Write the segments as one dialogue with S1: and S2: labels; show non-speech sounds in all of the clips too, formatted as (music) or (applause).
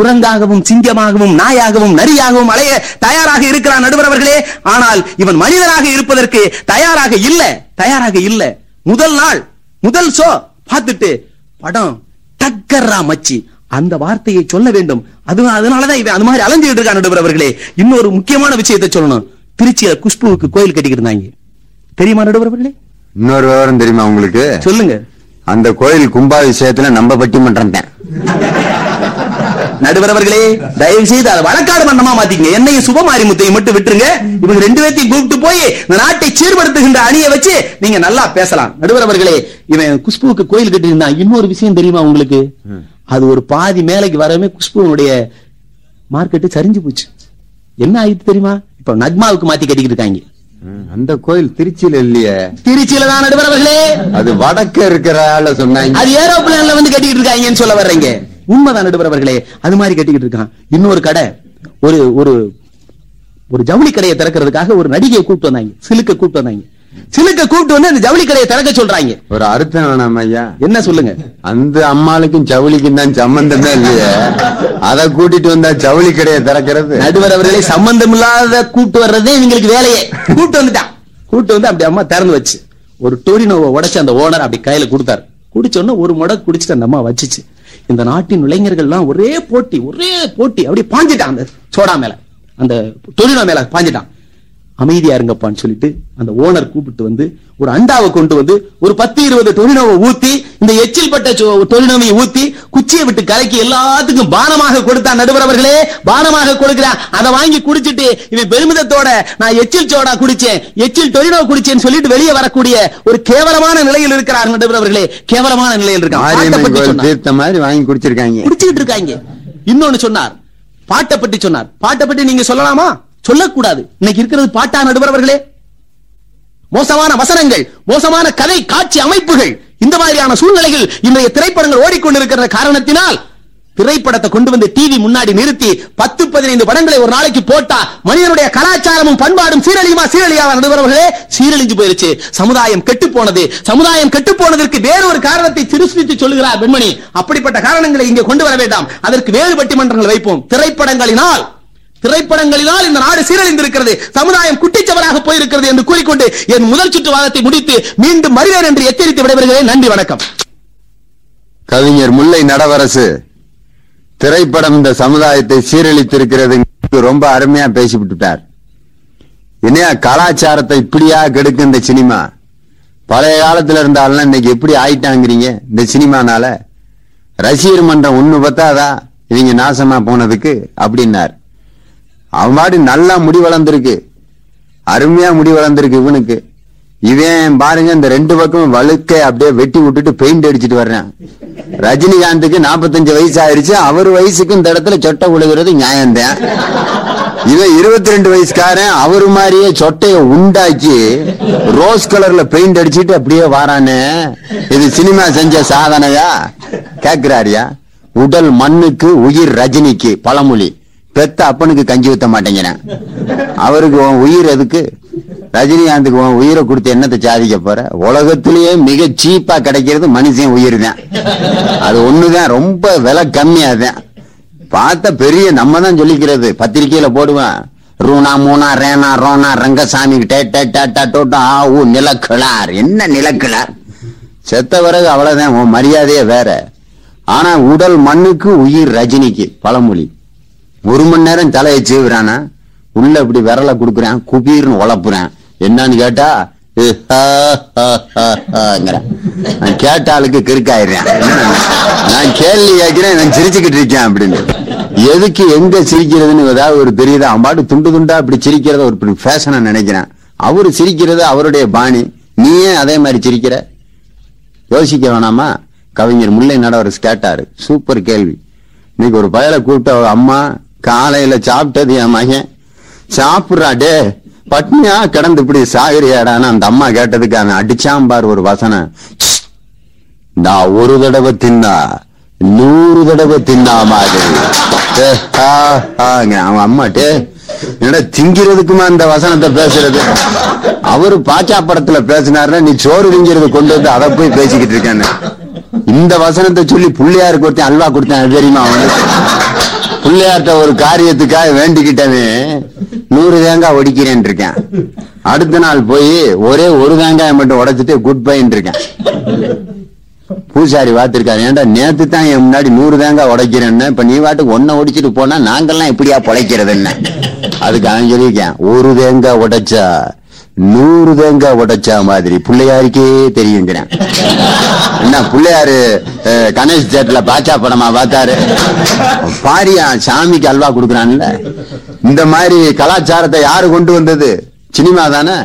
S1: குரங்காகவும் சிங்கமாகவும் நாயாகவும் நரியாகவும் அலைய தயாராக இருக்கிறான் நடுவர் அவர்களே. ஆனால் இவன் மனிதனாக இருப்பதற்கு தயாராக இல்ல. தயாராக இல்ல. முதல் நாள் முதல் ஷோ. பார்த்துட்டு படம் டக்கர்ரா மச்சி. அந்த வார்த்தையை சொல்ல வேண்டும். அது அதனாலதான் இவன் அது மாதிரி அலைஞ்சிட்டு இருக்கான் நடுவர் அவர்களே. இன்னொரு முக்கியமான விஷயத்தை சொல்லணும். திருச்சியில குஷ்புவுக்கு கோயில் கட்டிக்கிட்டு இருந்தாங்க தெரியுமா நடுவர் அவர்களே?
S2: இன்னொரு விவரம் தெரியுமா உங்களுக்கு?
S1: சொல்லுங்க.
S2: அந்த கோயில் கும்பாபிஷேகத்துல நம்ம பட்டிமன்றம் தான்
S1: நடுவர் அவர்களே தயவு செய்து அதை வழக்காடு மன்னமா மாத்திக்கங்க. என்னையும் சுபமாரி முத்தையும் மட்டும் விட்டுருங்க. இவங்க ரெண்டு பேர்த்தையும் கூப்பிட்டு போய் இந்த நாட்டை சீர்படுத்துகின்ற அணியை வச்சு நீங்க நல்லா பேசலாம். நடுவர் அவர்களே இவன் குஷ்புவுக்கு கோயில் கட்டி இருந்தான் இன்னொரு விஷயம் தெரியுமா உங்களுக்கு? அது ஒரு பாதி மேலைக்கு வரவே குஷ்புவனுடைய மார்க்கெட்டு சரிஞ்சு போச்சு. என்ன ஆயிடுச்சு தெரியுமா? இப்ப நக்மாவுக்கு மாத்தி கட்டிக்கிட்டு இருக்காங்க.
S2: அந்த கோயில் திருச்சியில இல்லையே.
S1: திருச்சியில தான் நடுவர் அவர்களே
S2: அது வடக்க இருக்கிற ஆள சொன்னாங்க.
S1: அது ஏரோப்ளேன்ல வந்து கட்டிக்கிட்டு இருக்காங்கன்னு சொல்ல வர்றீங்க. உண்மைதான் நடுவர் அவர்களே. அது மாதிரி கட்டிக்கிட்டு இருக்கான். இன்னொரு கடை ஒரு ஒரு ஒரு ஜவுளி கடையை திறக்கிறதுக்காக ஒரு நடிகையை கூப்பிட்டு வந்தாங்க. சிலுக்க கூப்பிட்டு வந்தாங்க. சிலுக்க கூப்பிட்டு வந்து அந்த ஜவுளி கடையை திறக்க சொல்றாங்க.
S2: ஒரு அர்த்தம் வேணாம் ஐயா.
S1: என்ன சொல்லுங்க?
S2: அந்த அம்மாளுக்கும் ஜவுளிக்கும் தான் சம்பந்தமே இல்லையே. அத கூட்டிட்டு வந்தா ஜவுளி கடையை திறக்கிறது?
S1: நடுவர் அவர்களே சம்பந்தம் இல்லாத கூப்பிட்டு வர்றதே இவங்களுக்கு வேலையே. கூப்பிட்டு வந்துட்டான். கூப்பிட்டு வந்து அப்படி அம்மா திறந்து வச்சு ஒரு டோரினோவை உடைச்சு அந்த ஓனர் அப்படி கையில கொடுத்தாரு. குடிச்ச உடனே ஒரு முடக்கு குடிச்சிட்டு அந்த அம்மா வச்சுச்சு. இந்த நாட்டின் இளைஞர்கள் எல்லாம் ஒரே போட்டி ஒரே போட்டி. அப்படியே பாஞ்சிட்டான் அந்த சோடா மேல. அந்த தொழிலா மேல பாஞ்சிட்டான். அமைதியா இருங்கப்பான்னு சொல்லிட்டு அந்த ஓனர் கூப்பிட்டு வந்து ஒரு அண்டாவை கொண்டு வந்து ஒரு பத்து இருபது டொரினோவை ஊத்தி இந்த எச்சில் பட்ட டொரினோவை ஊத்தி குச்சியை விட்டு கலக்கி எல்லாத்துக்கும் பானமாக கொடுத்தான் நடுவர் அவர்களே. பானமாக கொடுக்கிறான் அதை வாங்கி குடிச்சிட்டு இவன் பெருமிதத்தோட நான் எச்சில் சோடா குடிச்சேன் எச்சில் டொரினோ குடிச்சேன்னு சொல்லிட்டு வெளியே வரக்கூடிய ஒரு கேவலமான நிலையில் இருக்கிறார் நடுவர் அவர்களே. கேவலமான நிலையில்.
S2: தீர்த்த மாதிரி வாங்கி குடிச்சிருக்காங்க.
S1: குடிச்சுக்கிட்டு இருக்காங்க. இன்னொன்னு சொன்னார். பாட்டை பற்றி சொன்னார். பாட்டை பற்றி நீங்க சொல்லலாமா? சொல்லக்கூடாது. இன்னைக்கு இருக்கிறது பாட்டா நடுவர் அவர்களே மோசமான வசனங்கள் மோசமான கதை காட்சி அமைப்புகள் இந்த மாதிரியான சூழ்நிலைகள் இன்றைய திரைப்படங்கள் ஓடிக்கொண்டிருக்கிற காரணத்தினால் திரைப்படத்தை கொண்டு வந்து டிவி முன்னாடி நிறுத்தி பத்து பதினைந்து படங்களை ஒரு நாளைக்கு போட்டா மனிதனுடைய கலாச்சாரமும் பண்பாடும் சீரழியுமா சீரழியாவா நடுவர்களே சீரழிஞ்சு போயிருச்சு. சமுதாயம் கெட்டு போனது. சமுதாயம் கெட்டு போனதற்கு வேறொரு காரணத்தை திருஸ்தித்து சொல்லுகிறார் பெண்மணி. அப்படிப்பட்ட காரணங்களை இங்கே கொண்டு வர வேண்டாம். அதற்கு வேறு பட்டிமன்றங்கள் வைப்போம். திரைப்படங்களினால் திரைப்படங்களினால் இந்த நாடு சீரழிந்திருக்கிறது. சமுதாயம் குட்டிச்சவராக போயிருக்கிறது என்று கூறிக்கொண்டு என் முதல் சுற்று வாதத்தை முடித்து மீண்டும் மறுவேன் என்று எச்சரித்து விடைபெறுகிறேன். நன்றி வணக்கம்.
S2: கவிஞர் முல்லை நடவரசு திரைப்படம் இந்த சமுதாயத்தை சீரழித்திருக்கிறது ரொம்ப அருமையா பேசிவிட்டுட்டார். என்னையா கலாச்சாரத்தை இப்படியா கெடுக்கு இந்த சினிமா? பழைய காலத்துல இருந்தாலும் இன்னைக்கு எப்படி ஆயிட்டாங்கிறீங்க இந்த சினிமானால? ரசிகர் மன்றம் ஒண்ணு பத்தாதா? இவங்க நாசமா போனதுக்கு அப்படின்னார். அவன் பாடி நல்லா முடி வளர்ந்துருக்கு. அருமையா முடி வளர்ந்துருக்கு இவனுக்கு. இவன் பாருங்க இந்த ரெண்டு பக்கமும் வழுக்க அப்படியே வெட்டி விட்டுட்டு பெயிண்ட் அடிச்சிட்டு வர்றான். ரஜினிகாந்துக்கு 45 வயசு ஆயிடுச்சு அவர் வயசுக்கு இந்த இடத்துல சொட்டை விழுகிறது நியாயம்தான். இவன் இருபத்தி ரெண்டு வயசுக்காரன் அவரு மாதிரியே சொட்டைய உண்டாக்கி ரோஸ் கலர்ல பெயிண்ட் அடிச்சிட்டு அப்படியே வாரானே. இது சினிமா செஞ்ச சாதனையா? கேக்குறாரியா? உடல் மண்ணுக்கு உயிர் ரஜினிக்கு பழமொழி. பெத்த அப்பனுக்கு கஞ்சி ஊத்த மாட்டேங்கிறேன். அவருக்கு உன் உயிர் எதுக்கு? ரஜினிகாந்துக்கு உன் உயிரை கொடுத்து என்னத்தை சாதிக்க போற? உலகத்திலேயே மிக சீப்பா கிடைக்கிறது மனுஷன் உயிர் தான் அது ஒண்ணுதான் ரொம்ப விலை கம்மியா தான் பார்த்த பெரிய நம்ம தான் சொல்லிக்கிறது. பத்திரிகையில போடுவேன். ரூனா மூனா ரேனா ரோனா ரங்கசாமி டே ஆ நிலக்கிழார் என்ன நிலக்கிழார் செத்த பிறகு அவ்வளவுதான் உன் மரியாதையே வேற. ஆனா உடல் மண்ணுக்கு உயிர் ரஜினிக்கு பழமொழி. ஒரு மணி நேரம் தலையை சீவுறானா உள்ள இப்படி விரல கொடுக்குறேன் குபீர்னு உழப்புறேன். என்னன்னு கேட்டா "ஏ, ஹா, நான் கேட்ட ஆளுக்கு கிறுக்காயிடுறேன். நான் கேள்வி கேட்கிறேன் நான் சிரிச்சுக்கிட்டு இருக்கேன் அப்படின்னு. எதுக்கு எங்க சிரிக்கிறதுன்னு ஏதாவது ஒரு தெரியுதா? அம்பாட்டு துண்டு துண்டா இப்படி சிரிக்கிறத ஒரு ஃபேஷனா நினைக்கிறேன். அவரு சிரிக்கிறது அவருடைய பாணி. நீ ஏன் அதே மாதிரி சிரிக்கிற? யோசிக்க வேணாமா? கவிஞர் முல்லை நடவரசு கேட்டாரு சூப்பர் கேள்வி. இன்னைக்கு ஒரு பயலை கூப்பிட்ட அம்மா காலையில சாப்பிட்டது என் மகன். சாப்பிடுறா டே பட்னியா கிடந்து இப்படி சாகிறியாடான்னு அந்த அம்மா கேட்டதுக்கு அவன் அடிச்சான் பாரு ஒரு வசனம். நான் ஒரு தடவை தின்னா நூறு தடவை தின்னா மாதிரி. ஆ, அவன் அம்மாட்டு என்னடா திங்கிறதுக்குமா அந்த வசனத்தை பேசுறது? அவரு பாச்சா படத்துல பேசினாருன்னா நீ சோறு திங்கிறது கொண்டு வந்து அதை போய் பேசிக்கிட்டு இருக்கேன்னு. இந்த வசனத்தை சொல்லி புள்ளையாருக்கு ஒருத்தன் அல்வா கொடுத்தேன் தெரியுமா அவனுக்கு? பிள்ளையார்ட்ட ஒரு காரியத்துக்காக வேண்டிக்கிட்டவன் நூறு தேங்காய் ஒடிக்கிறேன் இருக்கேன். அடுத்த நாள் போய் ஒரே ஒரு தேங்காய் மட்டும் உடைச்சிட்டு குட் பைன்னு இருக்கேன். பூசாரி பார்த்திருக்காரு ஏன்டா நேத்து தான் என் முன்னாடி நூறு தேங்காய் உடைக்கிறேன்னு இப்ப நீ வாட்டுக்கு ஒன்ன ஒடிச்சிட்டு போனா நாங்கெல்லாம் இப்படியா பொழைக்கிறது என்ன அதுக்கு அவன் சொல்லியிருக்கேன் ஒரு தேங்காய் உடைச்சா நூறு தேங்காய் உடைச்சா மாதிரி. பிள்ளையாருக்கே தெரியுங்கிறேன் என்ன பிள்ளையாரு கணேஷ் தேட்டர்ல பாச்சா படமா பார்த்தாரு. பாரியா சாமிக்கு அல்வா கொடுக்குறான்ல. இந்த மாதிரி கலாச்சாரத்தை யாரு கொண்டு வந்தது? சினிமா தானே.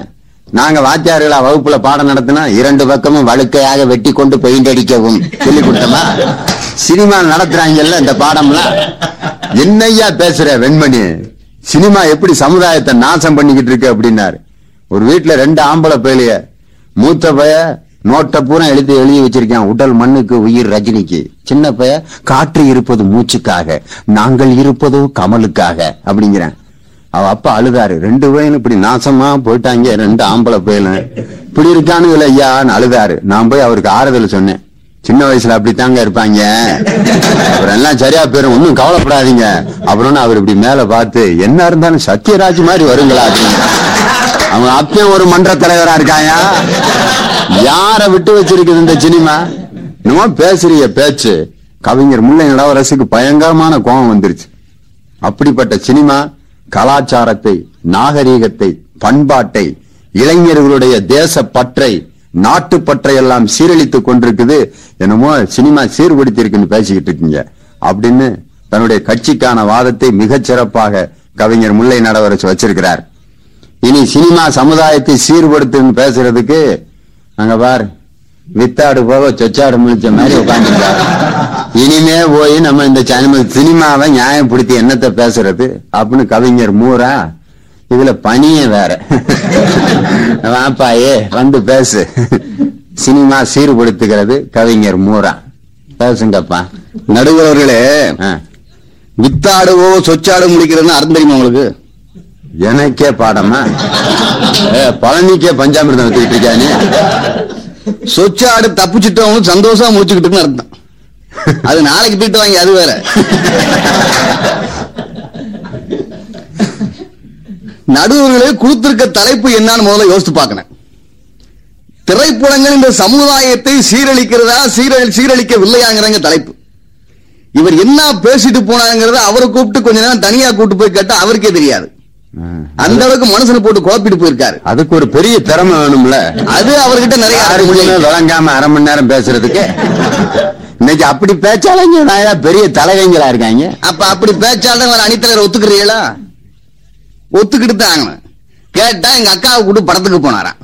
S2: நாங்க வாத்தியார்களா வகுப்புல பாடம் நடத்தினா இரண்டு பக்கமும் வழுக்கையாக வெட்டி கொண்டு பெயிண்ட் அடிக்கவும் சொல்லி கொடுத்தோமா? சினிமா நடத்துறாங்கல்ல இந்த பாடம்லாம். என்னையா பேசுற வெண்மணி? சினிமா எப்படி சமுதாயத்தை நாசம் பண்ணிக்கிட்டு இருக்கு அப்படின்னாரு. ஒரு வீட்டுல ரெண்டு ஆம்பளை பேலைய மூத்த பைய நோட்டை பூரா எழுதி எழுதி வச்சிருக்கான் உடல் மண்ணுக்கு உயிர் ரஜினிக்கு. சின்ன பைய காற்று இருப்பது மூச்சுக்காக நாங்கள் இருப்பதோ கமலுக்காக அப்படிங்கிறேன். அவ அப்பா அழுதாரு. ரெண்டு பையனும் இப்படி நாசமா போயிட்டாங்க ரெண்டு ஆம்பளை பையனும் இப்படி இருக்கானுங்கள ஐயான்னு அழுதாரு. நான் போய் அவருக்கு ஆறுதல் சொன்னேன். சின்ன வயசுல அப்படித்தாங்க இருப்பாங்க. அப்புறம் எல்லாம் சரியா போயிரும் ஒன்னும் கவலைப்படாதீங்க. அப்புறம் அவர் இப்படி மேல பார்த்து என்ன இருந்தாலும் சத்யராஜ் மாதிரி வருங்களா அப்படின்னு. அவன் அப்பயும் ஒரு மன்ற தலைவரா இருக்காயா யார விட்டு வச்சிருக்குது இந்த சினிமா? என்னமோ பேசுறிய பேச்சு. கவிஞர் முல்லை நடவரசுக்கு பயங்கரமான கோபம் வந்துருச்சு. அப்படிப்பட்ட சினிமா கலாச்சாரத்தை நாகரீகத்தை பண்பாட்டை இளைஞர்களுடைய தேச பற்றை நாட்டுப்பற்றை எல்லாம் சீரழித்துக் கொண்டிருக்குது. என்னமோ சினிமா சீர்படுத்தி இருக்குன்னு பேசிக்கிட்டு இருக்கீங்க. அப்படின்னு தன்னுடைய கட்சிக்கான வாதத்தை மிகச் சிறப்பாக கவிஞர் முல்லை நடவரசு வச்சிருக்கிறார். இனி சினிமா சமுதாயத்தை சீர்படுத்துன்னு பேசுறதுக்கு அங்க பார் வித்தாடு போக சொச்சாடு முழிச்ச மாதிரி உட்காந்துருக்காரு இனிமே போய் நம்ம இந்த சினிமா சினிமாவை நியாயப்படுத்தி என்னத்தை பேசுறது? அப்படின்னு கவிஞர் மூரா இதுல பனியே வேற. வாப்பாயே வந்து பேசு. சினிமா சீர்படுத்துகிறது கவிஞர் மூரா. பேசுங்கப்பா.
S3: நடுவர்களே. வித்தாடுவோ சொச்சாடு முடிக்கிறதுன்னு அர்த்தம் தெரியுமா உங்களுக்கு?
S2: எனக்கே பாடமா? ஏ, பழனிக்கே பஞ்சாமிர்தம் எடுத்துக்கிட்டு இருக்கானே
S3: சொச்சாடு தப்பிச்சுட்டவங்க சந்தோஷமா முடிச்சுக்கிட்டுன்னு அர்த்தம். அது நாளைக்கு போயிட்டு வாங்கி அது வேற. நடுவர்களே கொடுத்திருக்க தலைப்பு என்னன்னு முதல்ல யோசித்து பார்க்கணும். திரைப்படங்கள் இந்த சமுதாயத்தை சீரழிக்கிறதா சீரழி சீரழிக்கவில்லையாங்கிறங்க தலைப்பு. இவர் என்ன பேசிட்டு போனாங்கிறத அவரை கூப்பிட்டு கொஞ்ச நேரம் தனியா கூப்பிட்டு போய் கேட்டா அவருக்கே தெரியாது. அந்த அளவுக்கு மனுஷனை போட்டு கோப்பிட்டு போயிருக்காரு.
S2: அதுக்கு ஒரு பெரிய திறமை வேணும்ல.
S3: அது அவர்கிட்ட நிறைய
S2: யாருக்குமே
S3: முடியும்
S2: விளங்காம அரை மணி நேரம் பேசுறதுக்கு? இன்னைக்கு அப்படி பேச்சாலங்க நான் பெரிய தலைவங்களா இருக்காங்க?
S3: அப்ப அப்படி பேச்சாலும் ஒரு அணித்தலைவர் ஒத்துக்கிறீங்களா ஒத்துக்கிட்டு தான் கேட்டா எங்க அக்காவை கூட படத்துக்கு போனாராம்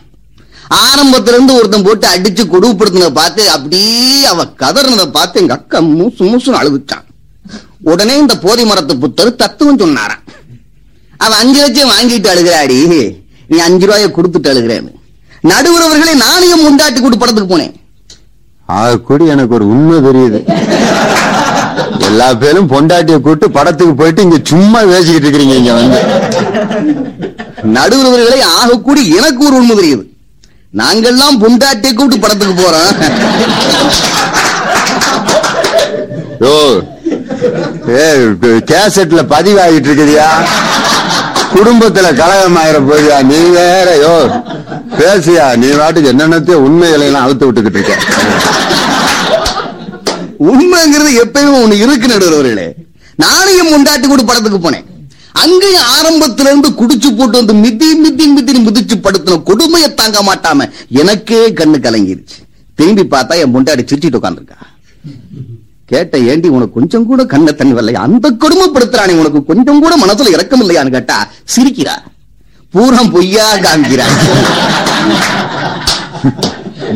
S3: ஆரம்பத்துல இருந்து ஒருத்தன் போட்டு அடிச்சு கொடுப்படுத்தினத பார்த்து அப்படியே அவ கதறினதை பார்த்து எங்க அக்கா மூசு மூசுன்னு அழுதுச்சான் உடனே இந்த போதி மரத்து புத்தர் தத்துவம் சொன்னாராம். அவன் அஞ்சு லட்சம் வாங்கிட்டு அழுகிறாடி. நீ அஞ்சு ரூபாய கொடுத்துட்டு அழுகிறேன்னு. நடுவுறவர்களை நாளையும் முண்டாட்டி கூட்டு படத்துக்கு போனேன்.
S2: கூடி எனக்கு ஒரு உண்மை தெரியுது. எல்லா பேரும் பொண்டாட்டிய கூட்டு படத்துக்கு போயிட்டு இங்க சும்மா பேசிக்கிட்டு இருக்கிறீங்க இங்க வந்து.
S3: நடுவுறவர்களை ஆகக்கூடி எனக்கு ஒரு உண்மை தெரியுது. நாங்கெல்லாம் புண்டாட்டியை கூப்பிட்டு படத்துக்கு போறோம்.
S2: ஓ ஏ கேசட்ல பதிவாகிட்டு இருக்குதியா குடும்பத்துல கலகம் ஆயிர போதியா நீ வேற யோ பேசியா? நீ வாட்டுக்கு என்னென்னத்தையும் உண்மைகளையெல்லாம் அழுத்து விட்டுக்கிட்டு இருக்க.
S3: உண்மைங்கிறது எப்பயுமே ஒண்ணு இருக்கு நடுவர்களே. நாளையும் முண்டாட்டி கூட படத்துக்கு போனேன். அங்கேயும் ஆரம்பத்துல இருந்து குடிச்சு போட்டு வந்து மிதி மிதி மிதி மிதிச்சு படுத்தின கொடுமையை தாங்க மாட்டாம எனக்கே கண்ணு கலங்கிருச்சு. திரும்பி பார்த்தா என் முண்டாடி சிரிச்சிட்டு உட்காந்துருக்கா கேட்ட ஏண்டி உனக்கு கொஞ்சம் கூட கண்ணை தண்ணி வரலையா? அந்த கொடுமைப்படுத்துறானே உனக்கு கொஞ்சம் கூட மனசுல இறக்கம் இல்லையான்னு கேட்டா சிரிக்கிறா. பூரம் பொய்யா காமிக்கிறா.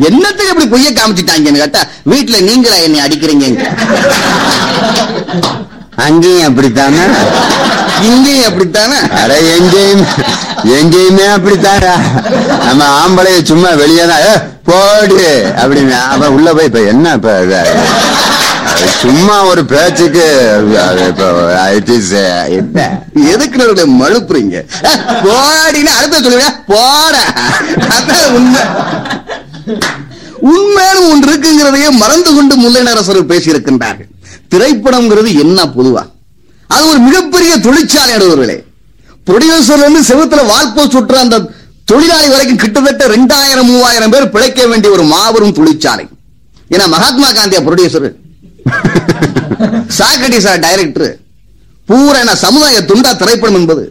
S3: என்னத்துக்கு எப்படி பொய்ய காமிச்சிட்டாங்கன்னு கேட்டா வீட்டுல நீங்களா என்னை அடிக்கிறீங்க?
S2: அங்கேயும் அப்படித்தானே?
S3: இங்கேயும் அப்படித்தானே?
S2: அட எங்கேயும் எங்கேயுமே அப்படித்தாடா நம்ம ஆம்பளைய சும்மா வெளியே தான் போடு அப்படின்னு. அவன் உள்ள போய் இப்ப என்ன இப்ப சும்மா ஒரு பேச்சுக்கு uh, என்ன?
S3: எதுக்கு நம்மளுடைய மழுப்புறீங்க? போடின்னு அடுத்த சொல்லுங்க. போட. அதான் உண்மை. உண்மையான ஒன்று இருக்குங்கிறதையே மறந்து கொண்டு முல்லை நரசர் பேசியிருக்கின்றார்கள். திரைப்படம்ங்கிறது என்ன பொதுவா? அது ஒரு மிகப்பெரிய தொழிற்சாலை நடுவர்களே ப்ரொடியூசர்ல இருந்து செவத்துல வால்போ சுற்ற அந்த தொழிலாளி வரைக்கும் கிட்டத்தட்ட ரெண்டாயிரம் மூவாயிரம் பேர் பிழைக்க வேண்டிய ஒரு மாபெரும் தொழிற்சாலை. ஏன்னா மகாத்மா காந்தியா ப்ரொடியூசர் சாக்ரட்டிஸ் டைரக்டர். பூரா சமுதாய துண்டா திரைப்படம் என்பது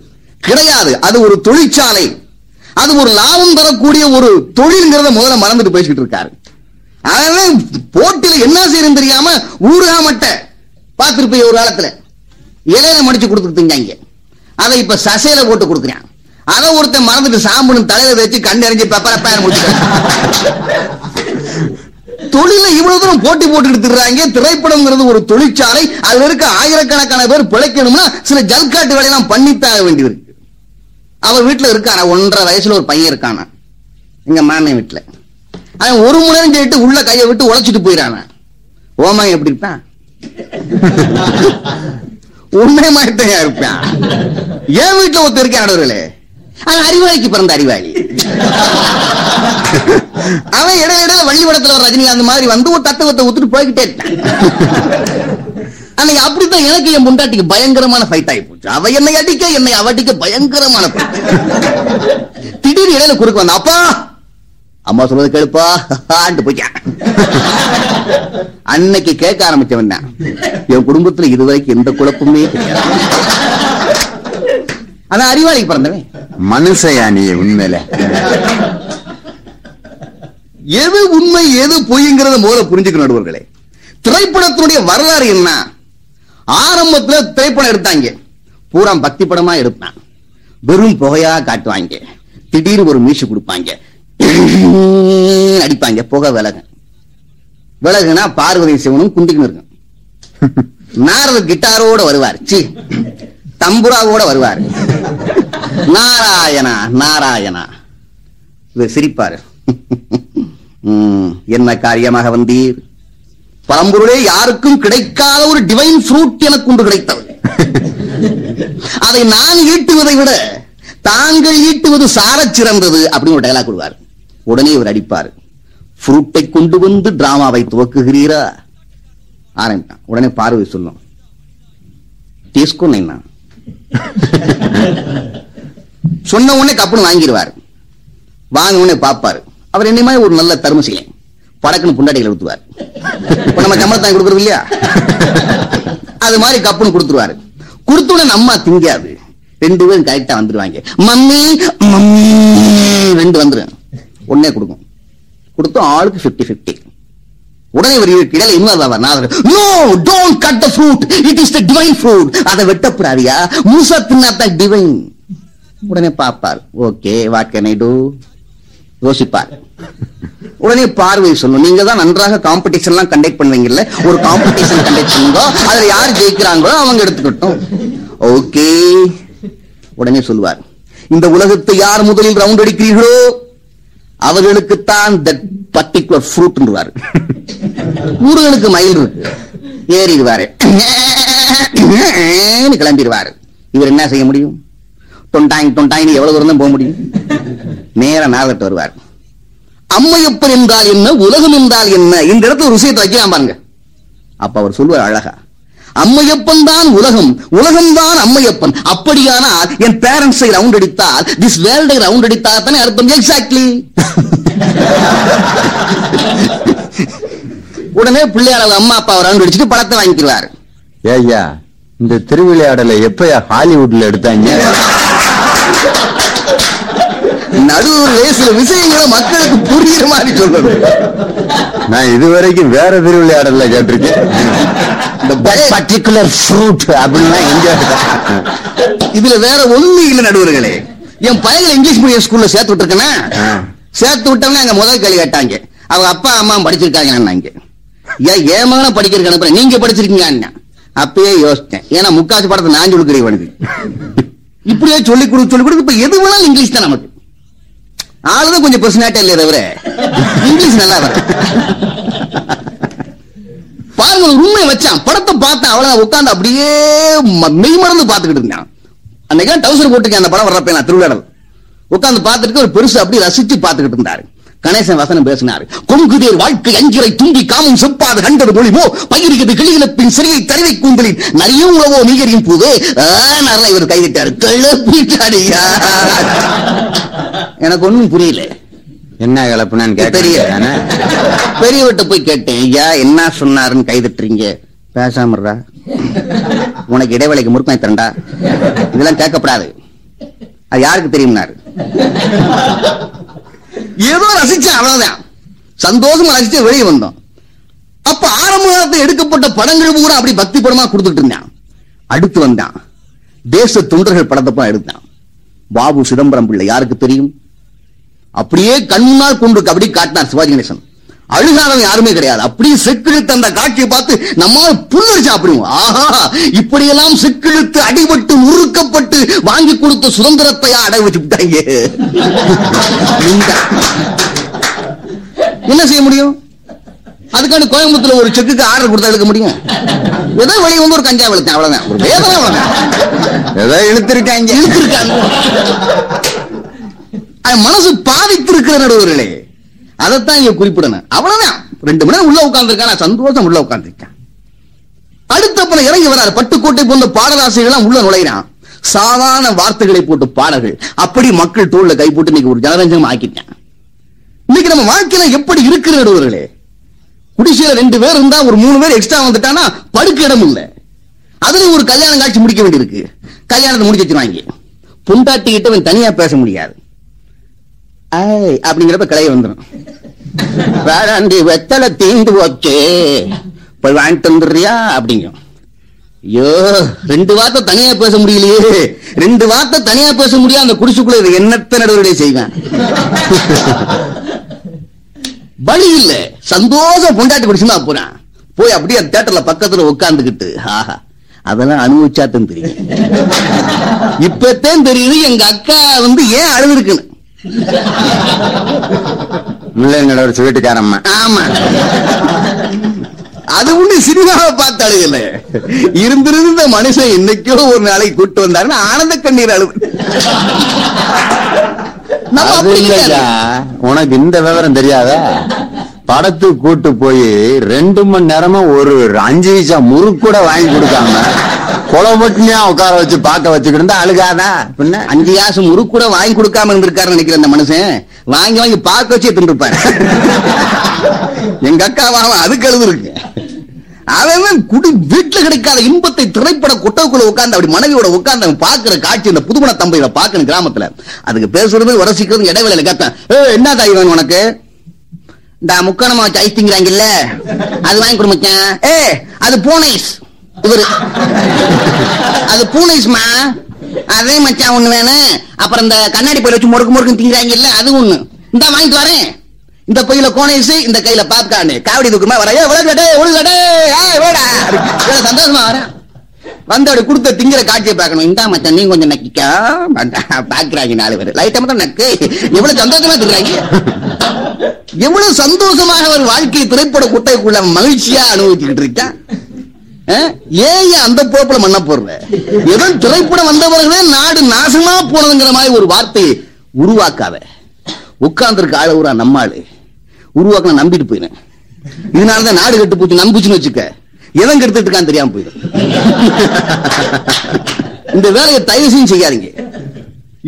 S3: கிடையாது. அது ஒரு தொழிற்சாலை. அது ஒரு லாபம் தரக்கூடிய ஒரு தொழில்ங்கிறத முதல்ல மறந்துட்டு பேசிட்டு இருக்காரு. அதனால போட்டியில என்ன செய்யணும் தெரியாம ஊருகா மட்டை பார்த்திருப்பீங்க ஒரு காலத்துல. இலையில மடிச்சு கொடுத்துருந்தீங்க அதை இப்ப சசையில போட்டு கொடுக்குறேன் அதை ஒருத்தன் மறந்துட்டு சாம்புன்னு தலையில வச்சு கண்டறிஞ்சு பெப்பர பேர் முடிச்சுட்டான். தொழில இவ்வளவு தூரம் போட்டி போட்டுக்கிட்டு திரிறாங்க திரைப்படம்ங்கிறது ஒரு தொழிற்சாலை. அதுல இருக்க ஆயிரக்கணக்கான பேர் பிழைக்கணும்னா சில ஜல்காட்டு வேலையெல்லாம் பண்ணித்தாக வேண்டியது இருக்கு அவர் வீட்டுல இருக்கானா? ஒன்றரை வயசுல ஒரு பையன் இருக்கானா? எங்க மாமன் வீட்டுல அவன் ஒரு மணி நேரம் கேட்டு உள்ள கையை விட்டு உழைச்சிட்டு போயிடானா ஓமா எப்படி இருப்பான் உண்மை மாட்டேன் இருப்பான். என் வீட்டுல ஒருத்தர் இருக்கேன் நடுவர்களே. அவன் அறிவாளிக்கு பிறந்த அறிவாளி. அவன் இடையில இடையில வள்ளிவடத்துல ஒரு ரஜினிகாந்த் மாதிரி வந்து ஒரு தத்துவத்தை ஊத்துட்டு போய்கிட்டே இருக்கான். அன்னைக்கு அப்படித்தான் எனக்கு என் முண்டாட்டிக்கு பயங்கரமான ஃபைட் ஆகி போச்சு. அவ என்னை அடிக்க என்னை அவட்டிக்க பயங்கரமான fight. திடீர்னு இடையில குறுக்கு வந்த அப்பா அம்மா சொல்றது கேளுப்பா ஆண்டு போய்க்கான் அன்னைக்கு கேட்க ஆரம்பிச்சவன் தான் என் குடும்பத்துல இதுவரைக்கும் எந்த குழப்பமே கிடையாது. அதான் அறிவாளிக்கு பிறந்தவன்.
S2: மனுஷயா நீ உண்மையில.
S3: எது உண்மை எது பொய்ங்கிறத முதல்ல புரிஞ்சுக்கணும் நடுவர்களே. திரைப்படத்தினுடைய வரலாறு என்ன? ஆரம்பத்துல திரைப்படம் எடுத்தாங்க. பூரா பக்தி படமா எடுப்பான் வெறும் புகையா காட்டுவாங்க. திடீர்னு ஒரு மீசு கொடுப்பாங்க. (clears throat) அடிப்பாங்க. புகை விலகு. விலகுனா பார்வதி சிவனும் குந்திக்கணும் இருக்கும். (laughs) நாரதர் கிட்டாரோட வருவார். சி தம்புராவோட வருவார். நாராயணா நாராயணா. இவர் சிரிப்பாரு. என்ன காரியமாக வந்தீர்? பரம்பொருளே யாருக்கும் கிடைக்காத ஒரு டிவைன் ஃப்ரூட் எனக்கு ஒன்று கிடைத்தது. அதை நான் ஈட்டுவதை விட தாங்கள் ஈட்டுவது சார சிறந்தது அப்படின்னு ஒரு டைலாக் கொடுவார் உடனே இவர் அடிப்பார். ஃப்ரூட்டை கொண்டு வந்து டிராமாவை துவக்குகிறீரா? ஆரம்பிட்டான் உடனே பார்வை சொல்லும். தீஸ்கோ நைனா (laughs) சொன்ன உடனே கப்புன்னு வாங்கிடுவார் வாங்க உடனே பாப்பாரு அவர் என்ன ஒரு நல்ல தருமசிலை படக்குன்னு புண்டாட்டிகளை ஊத்துவார். இப்ப நம்ம சம்பளத்தாங்க கொடுக்குறது இல்லையா? அது மாதிரி கப்புன்னு கொடுத்துருவாரு. கொடுத்த உடனே அம்மா திங்காது. ரெண்டு பேரும் கரெக்டா வந்துருவாங்க. மம்மி மம்மி ரெண்டு வந்துரும். உடனே கொடுக்கும். கொடுத்தோம் ஆளுக்கு 50 50 உடனே ஒரு இடையில ஆவார் நாதர் no don't cut the fruit it is the divine fruit அதை வெட்டப்படாதியா முழுசா தின்னாதான் டிவைன் உடனே பார்ப்பார். Okay what can I do யோசிப்பார். உடனே பார்வை சொல்லும். நீங்க தான் நன்றாக காம்படிஷன் எல்லாம் கண்டக்ட் பண்ணுவீங்கல்ல? ஒரு காம்படிஷன் கண்டக்ட் பண்ணுங்க. அதுல யார் ஜெயிக்கிறாங்களோ அவங்க எடுத்துக்கட்டும். ஓகே உடனே சொல்லுவார் இந்த உலகத்தை யார் முதலில் ரவுண்ட் அடிக்கிறீர்களோ? அவர்களுக்குத்தான் தட் பர்டிகுலர் ஃப்ரூட்ன்றாரு ஊர்களுக்கு மயில் இருக்கு. ஏறிடுவாரு. கிளம்பிடுவாரு. இவர் என்ன செய்ய முடியும்? தொண்டாங் தொண்டாங் எவ்வளவு தூரம் தான் போக முடியும்? நேர நாகட்டு வருவார். அம்மையப்பன் என்றால் என்ன? உலகம் என்றால் என்ன? இந்த இடத்துல ஒரு விஷயத்தை வைக்கலாம் பாருங்க. அப்ப அவர் சொல்லுவார் அழகா. அம்மையப்பன் தான் உலகம். உலகம் தான் அம்மையப்பன். அப்படியானால் என் பேரண்ட்ஸை ரவுண்ட் அடித்தால் திஸ் வேர்ல்டை ரவுண்ட் அடித்தால் தானே அர்த்தம்? எக்ஸாக்ட்லி (laughs) உடனே பிள்ளையார் அம்மா அப்பா ரவுண்ட் அடிச்சுட்டு படத்தை வாங்கிக்கிறார்
S2: ஏய்யா இந்த திருவிளையாடலை எப்பயா ஹாலிவுட்ல எடுத்தாங்க? (laughs)
S3: நடுவுல சில விஷயங்களை மக்களுக்கு புரியுற மாதிரி சொல்லணும்
S2: நான் இதுவரைக்கும் வேற திருவிளையாடல்ல கேட்டிருக்கேன். இந்த பர்டிகுலர் ஃப்ரூட் அப்படின்னா எங்க?
S3: இதுல வேற ஒண்ணு இல்ல நடுவர்களே. என் பையன் இங்கிலீஷ் மீடியம் ஸ்கூல்ல சேர்த்து விட்டுருக்கேன்னா. சேர்த்து விட்டவங்க அங்க முதல் கேள்வி கேட்டாங்க. அவங்க அப்பா அம்மா படிச்சிருக்காங்க ஏன் ஏன் மகனை படிக்கிறதுக்கு நீங்க படிச்சிருக்கீங்க அப்பயே யோசிச்சேன். ஏன்னா முக்காசு படத்தை நான் இவனுக்கு. இப்படியே சொல்லி கொடு சொல்லி கொடுத்து இப்ப எது வேணாலும் இங்கிலீஷ் தான் நமக்கு. ஆளுதான் கொஞ்சம் பர்சனாலிட்டி இல்லையே தவிர இங்கிலீஷ் நல்லா வர பாருங்க உண்மையை உண்மை வச்சான். படத்தை பார்த்தேன் அவ்வளவு உட்கார்ந்து அப்படியே மெய் மறந்து பார்த்துக்கிட்டு இருந்தான். அன்னைக்கு டவுசர் போட்டுக்கேன் அந்த படம் வர்றப்ப நான் திருவிழாடல். உட்காந்து பார்த்துட்டு ஒரு பெருசு அப்படியே ரசிச்சு பார்த்துக்கிட்டு இருந்தாரு. கணேசன் வசனம் பேசினார். கொங்குதேர் வாழ்க்கை அஞ்சிரை தும்பி காமும் செப்பாது கண்டது மொழிமோ பயிரிகது கிளியிலப்பின் சிறியை தருவை கூந்தலின் நிறைய உழவோ நீகரின் நல்லா இவர் கைவிட்டார் கிளப்பிட்டாடியா எனக்கு ஒண்ணும் புரியல.
S2: என்ன கலப்புனான்னு
S3: பெரிய பெரியவட்ட போய் கேட்டேன். ஐயா என்ன சொன்னாருன்னு கைதட்டுறீங்க பேசாம இருடா. உனக்கு இடைவேளைக்கு முறுக்கம் தரண்டா இதெல்லாம் கேட்கப்படாது. அது யாருக்கு தெரியும்னாரு? ஏதோ ரசிச்சேன் அவ்வளவுதான் சந்தோஷமா ரசிச்சு வெளியே வந்தோம் அப்ப ஆரம்ப காலத்தில் எடுக்கப்பட்ட படங்கள் பூரா அப்படி பக்தி படமா கொடுத்துட்டு இருந்தான் அடுத்து வந்தான் தேச தொண்டர்கள் படத்தை எடுத்தான் பாபு சிதம்பரம் பிள்ளை யாருக்கு தெரியும் அப்படியே கண்ணால் கொண்டு அப்படி காட்டினார் சிவாஜி கணேசன் அழுகாதவன் யாருமே கிடையாது. அப்படியே செக்கிழுத்து அந்த காட்சியை பார்த்து நம்மால புல்லரிச்சு அப்படிங்க ஆஹா இப்படியெல்லாம் செக்கிழுத்து அடிபட்டு முறுக்கப்பட்டு வாங்கி கொடுத்த சுதந்திரத்தையா அடை வச்சு விட்டாங்க என்ன செய்ய முடியும்? அதுக்காண்டி கோயம்புத்தூர்ல ஒரு செக்குக்கு ஆர்டர் கொடுத்தா எடுக்க முடியும். ஏதோ வெளியே வந்து ஒரு கஞ்சா வெளுத்தேன் அவ்வளவுதான். ஒரு வேதனை
S2: ஏதோ இழுத்திருக்காங்க.
S3: இழுத்திருக்காங்க. மனசு பாதித்திருக்கிற நடுவர்களே. அதைத்தான் இங்க குறிப்பிடணும். அவ்வளவுதான். ரெண்டு மணி நேரம் உள்ள உட்கார்ந்துருக்கான் நான் சந்தோஷம் உள்ள உட்கார்ந்துருக்கேன். அடுத்த பல இறங்கி வராரு. பட்டுக்கோட்டை போன்ற பாடலாசிரியர்கள் உள்ள நுழையிறான். சாதாரண வார்த்தைகளை போட்டு பாடல்கள். அப்படி மக்கள் தோல்ல கை போட்டு இன்னைக்கு ஒரு ஜனரஞ்சகம் ஆக்கிட்டான். இன்னைக்கு நம்ம வாழ்க்கையில எப்படி இருக்கிற நடுவர்களே? குடிசையில ரெண்டு பேர் இருந்தா ஒரு மூணு பேர் எக்ஸ்ட்ரா வந்துட்டானா படுக்க இடம் இல்ல. அதுல ஒரு கல்யாணம் காட்சி முடிக்க வேண்டியிருக்கு. கல்யாணத்தை முடிச்சு வச்சிருவாங்க. பொண்டாட்டி கிட்ட அவன் தனியா பேச முடியாது. அப்படிங்கிறப்ப கிளைய வந்துடும் வேறாண்டி வெத்தலை தீந்து போச்சு. போய் வாங்கிட்டு வந்துடுறியா? அப்படிங்கும். ஐயோ ரெண்டு வார்த்தை தனியா பேச முடியலையே. ரெண்டு வார்த்தை தனியா பேச முடியாது அந்த குடிசுக்குள்ள இது என்னத்த நடவடிக்கை செய்வேன்? வழி இல்ல. சந்தோஷம் பொண்டாட்டி குடிச்சுமா போறான். போய் அப்படியே அந்த தேட்டர்ல பக்கத்துல உட்கார்ந்துகிட்டு ஆஹா அதெல்லாம் அனுபவிச்சாத்தான் தெரியும். இப்பத்தான் தெரியுது எங்க அக்கா வந்து ஏன் அழுதுருக்குன்னு.
S2: முல்லை நடவடிக்கை வீட்டுக்காரம்மா
S3: ஆமா. அது ஒண்ணு சினிமாவை பார்த்து அழுகல. இருந்திருந்த மனுஷன் என்னைக்கோ ஒரு நாளைக்கு கூட்டு வந்தாருன்னு ஆனந்த கண்ணீர் அழுது.
S2: உனக்கு இந்த விவரம் தெரியாதா? படத்துக்கு கூட்டு போய் ரெண்டு மணி நேரமா ஒரு அஞ்சு வீசா முறுக்கு கூட வாங்கி கொடுக்காம கொலப்பட்டினியா உட்கார வச்சு பார்க்க வச்சுக்கிட்டு இருந்தா அழுகாதா. பின்ன
S3: அஞ்சு காசு முறுக்கு கூட வாங்கி கொடுக்காம இருந்திருக்காரு நினைக்கிறேன் அந்த மனுஷன். வாங்கி வாங்கி பார்க்க வச்சே தின்றுப்பாரு எங்க அக்கா வாங்க அதுக்கு அழுதுருக்கு அவன் குடி வீட்டுல கிடைக்காத இன்பத்தை திரைப்பட கொட்டவுக்குள்ள உட்காந்து அப்படி மனைவியோட உட்காந்து அவன் பாக்குற காட்சி இந்த புதுமண தம்பையில பாக்கணும் கிராமத்துல. அதுக்கு பேசுறது உரசிக்கிறது இடைவேளையில கேட்பேன். ஏ என்ன தாய் வேணும் உனக்கு? இந்த முக்கணமா வச்சு ஐஸ் திங்கிறாங்கல்ல? அது வாங்கி கொடுமைச்சேன் ஏ அது போனீஸ். இவரு. அது பூனைஸ்மா. அதே மச்சான் ஒண்ணு வேணும். அப்புறம் இந்த கண்ணாடி பயில வச்சு முறுக்கு முறுக்கு திங்கிறாங்கல்ல அது ஒண்ணு. இந்த வாங்கிட்டு வரேன் இந்த பையில கோனேஸ் இந்த கையில பாப்கார்னு காவடி தூக்குமா வர ஏ விளையாடே ஒழுங்கடே வேடா சந்தோஷமா வரேன். வந்து அப்படி கொடுத்த திங்கிற காட்சியை பார்க்கணும். இந்தா மச்சான் நீ கொஞ்சம் நக்கிக்கா. பாக்குறாங்க நாலு பேர். லைட்டா மட்டும் நக்கு. எவ்வளவு சந்தோஷமா திங்கிறாங்க எவ்வளவு சந்தோஷமாக ஒரு வாழ்க்கை திரைப்பட குட்டைக்குள்ள மகிழ்ச்சியா அனுபவிச்சுக்கிட்டு இருக்கா ஏன் அந்த போப்புல மண்ண போடுற? ஏதோ திரைப்படம் வந்தவர்களே நாடு நாசமா போனதுங்கிற மாதிரி ஒரு வார்த்தையை உருவாக்காத. உட்கார்ந்துருக்க ஆள ஊரா நம்மாளு. உருவாக்க நம்பிட்டு போயினேன் இதனாலதான் நாடு கெட்டு போச்சு நம்பிச்சுன்னு வச்சுக்க. எவன் கெடுத்துட்டு இருக்கான்னு தெரியாம போயிடும் இந்த வேலையை தயவு செய்யும் செய்யாதீங்க.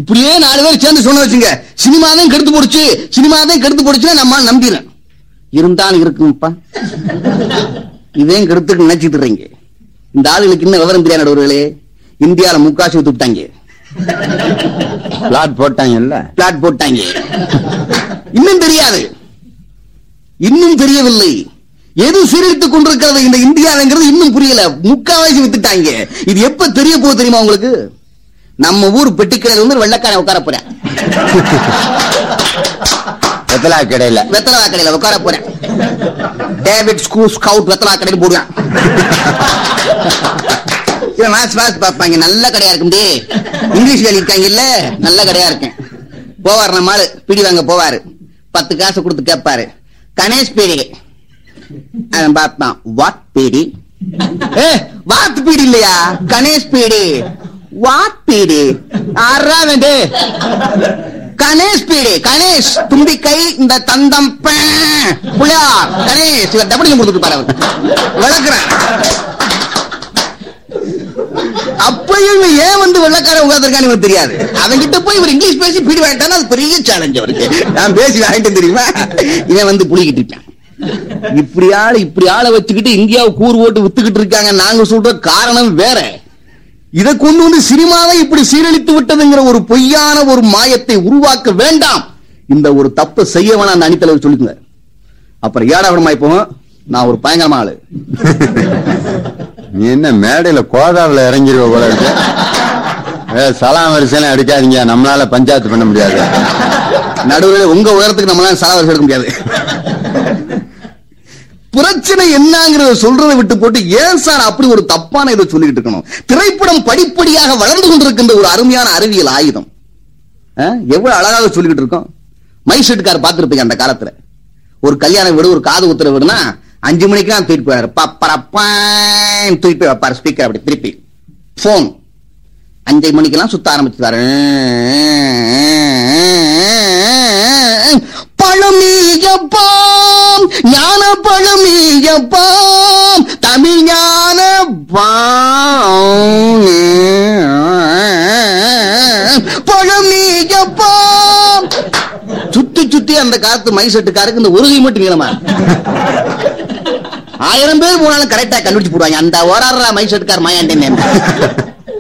S3: இப்படியே நாலு பேர் சேர்ந்து சொன்ன வச்சுங்க சினிமா தான் கெடுத்து போடுச்சு சினிமா தான் கெடுத்து போடுச்சுன்னா நம்மால் நம்பிடுறேன் இருந்தாலும் இருக்குங்கப்பா இதையும் கெடுத்துட்டு நினைச்சிட்டு இருக்கீங்க இந்த ஆளுகளுக்கு இன்னும் விவரம் தெரியாத நடுவர்களே இந்தியால முக்காசு விட்டுட்டாங்க
S2: பிளாட் போட்டாங்கல்ல?
S3: பிளாட் போட்டாங்க. இன்னும் தெரியாது. இன்னும் தெரியவில்லை. எது சீரழித்துக் கொண்டிருக்கிறது இந்த இந்தியாங்கிறது இன்னும் புரியல. முக்காவாசி வித்துட்டாங்க. இது எப்ப தெரிய போகுது தெரியுமா உங்களுக்கு? நம்ம ஊர் பெட்டிக்கடையில வந்து வெள்ளக்காரன் உட்கார போறேன்.
S2: வெத்தலா கடையில.
S3: வெத்தலா கடையில உட்கார போறேன். டேவிட் ஸ்கூ ஸ்கவுட் வெத்தலா கடையில் போடுவேன். இவன் மாஸ் மாஸ் பார்ப்பாங்க. நல்ல கடையா இருக்கும் டே இங்கிலீஷ் எழுதிருக்காங்க இல்ல? நல்ல கடையா இருக்கேன். போவார் நம்ம ஆளு. பிடி வாங்க போவாரு. பத்து காசு கொடுத்து கேட்பாரு. கணேஷ் பீடி. அவன் பார்ப்பான் வாட் பீடி? ஏ வாத் பீடி இல்லையா? கணேஷ் பீடி. வாட் பீடி? ஆறா வேண்டே கணேஷ் பீடி கணேஷ் தும்பிக்கை இந்த தந்தம் புலியார் கணேஷ் இவர் டபுள் கொடுத்துருப்பாரு பாரு அவர். விளக்குறார். அப்பயும் ஏன் வந்து வெள்ளக்கார உட்கார்ந்திருக்கான்னு இவனுக்கு தெரியாது. அவன்கிட்ட போய் இவர் இங்கிலீஷ் பேசி பீடி வாங்கிட்டானா அது பெரிய சேலஞ்ச் அவருக்கு. நான் பேசி வாங்கிட்டேன் தெரியுமா? இவன் வந்து புளிக்கிட்டு இருக்கான். இப்படி ஆளு இப்படி ஆளை வச்சுக்கிட்டு இந்தியாவை கூறு ஓட்டு வித்துக்கிட்டு இருக்காங்க நாங்க சொல்ற காரணம் வேற. இதை கொண்டு வந்து சினிமாவை இப்படி சீரழித்து விட்டதுங்கிற ஒரு பொய்யான ஒரு மாயத்தை உருவாக்க வேண்டாம். இந்த ஒரு தப்பை செய்ய வேணாம் அந்த அணித்தலைவர் சொல்லிக்குங்க அப்புறம் ஏடாவிடமா இப்போ? நான் ஒரு பயங்கரமா ஆளு.
S2: நீ என்ன மேடையில கோதாவில இறங்கிருவ போல இருக்கு? சலாம் வரிசையெல்லாம் எடுக்காதீங்க. நம்மளால பஞ்சாயத்து பண்ண முடியாது.
S3: நடுவில் உங்க உயரத்துக்கு நம்மளால சாவரிசை எடுக்க முடியாது. பிரச்சனை என்னங்கிறத சொல்றதை விட்டு போட்டு ஏன் சார் அப்படி ஒரு தப்பான இதை சொல்லிட்டு இருக்கணும்? திரைப்படம் படிப்படியாக வளர்ந்து கொண்டிருக்கின்ற ஒரு அருமையான அறிவியல் ஆயுதம். எவ்வளவு அழகாக சொல்லிக்கிட்டு இருக்கோம். மைசெட்டுக்கார் பார்த்துருப்பீங்க அந்த காலத்துல. ஒரு கல்யாண வீடு ஒரு காது உத்தர வீடுனா அஞ்சு மணிக்கு தான் தூக்கிட்டு போயாரு பப்பரப்பான் தூக்கிட்டு போய் வைப்பாரு ஸ்பீக்கர் அப்படி திருப்பி. போன் அஞ்சு மணிக்கெல்லாம் சுத்த ஆரம்பிச்சுட்டாரு. பழமீயப்பாம் ஞான பழமீயப்பாம் தமிழ் ஞான நீங்கப்பாம் சுத்தி சுத்தி அந்த காலத்து மைசெட்டுக்காருக்கு இந்த உறுதி மட்டும் நீளமா. ஆயிரம் பேர் போனாலும் கரெக்டா கண்டுபிடிச்சு போடுவாங்க. அந்த ஓராடுறா மைசெட்டுக்கார் மாயாண்டேன்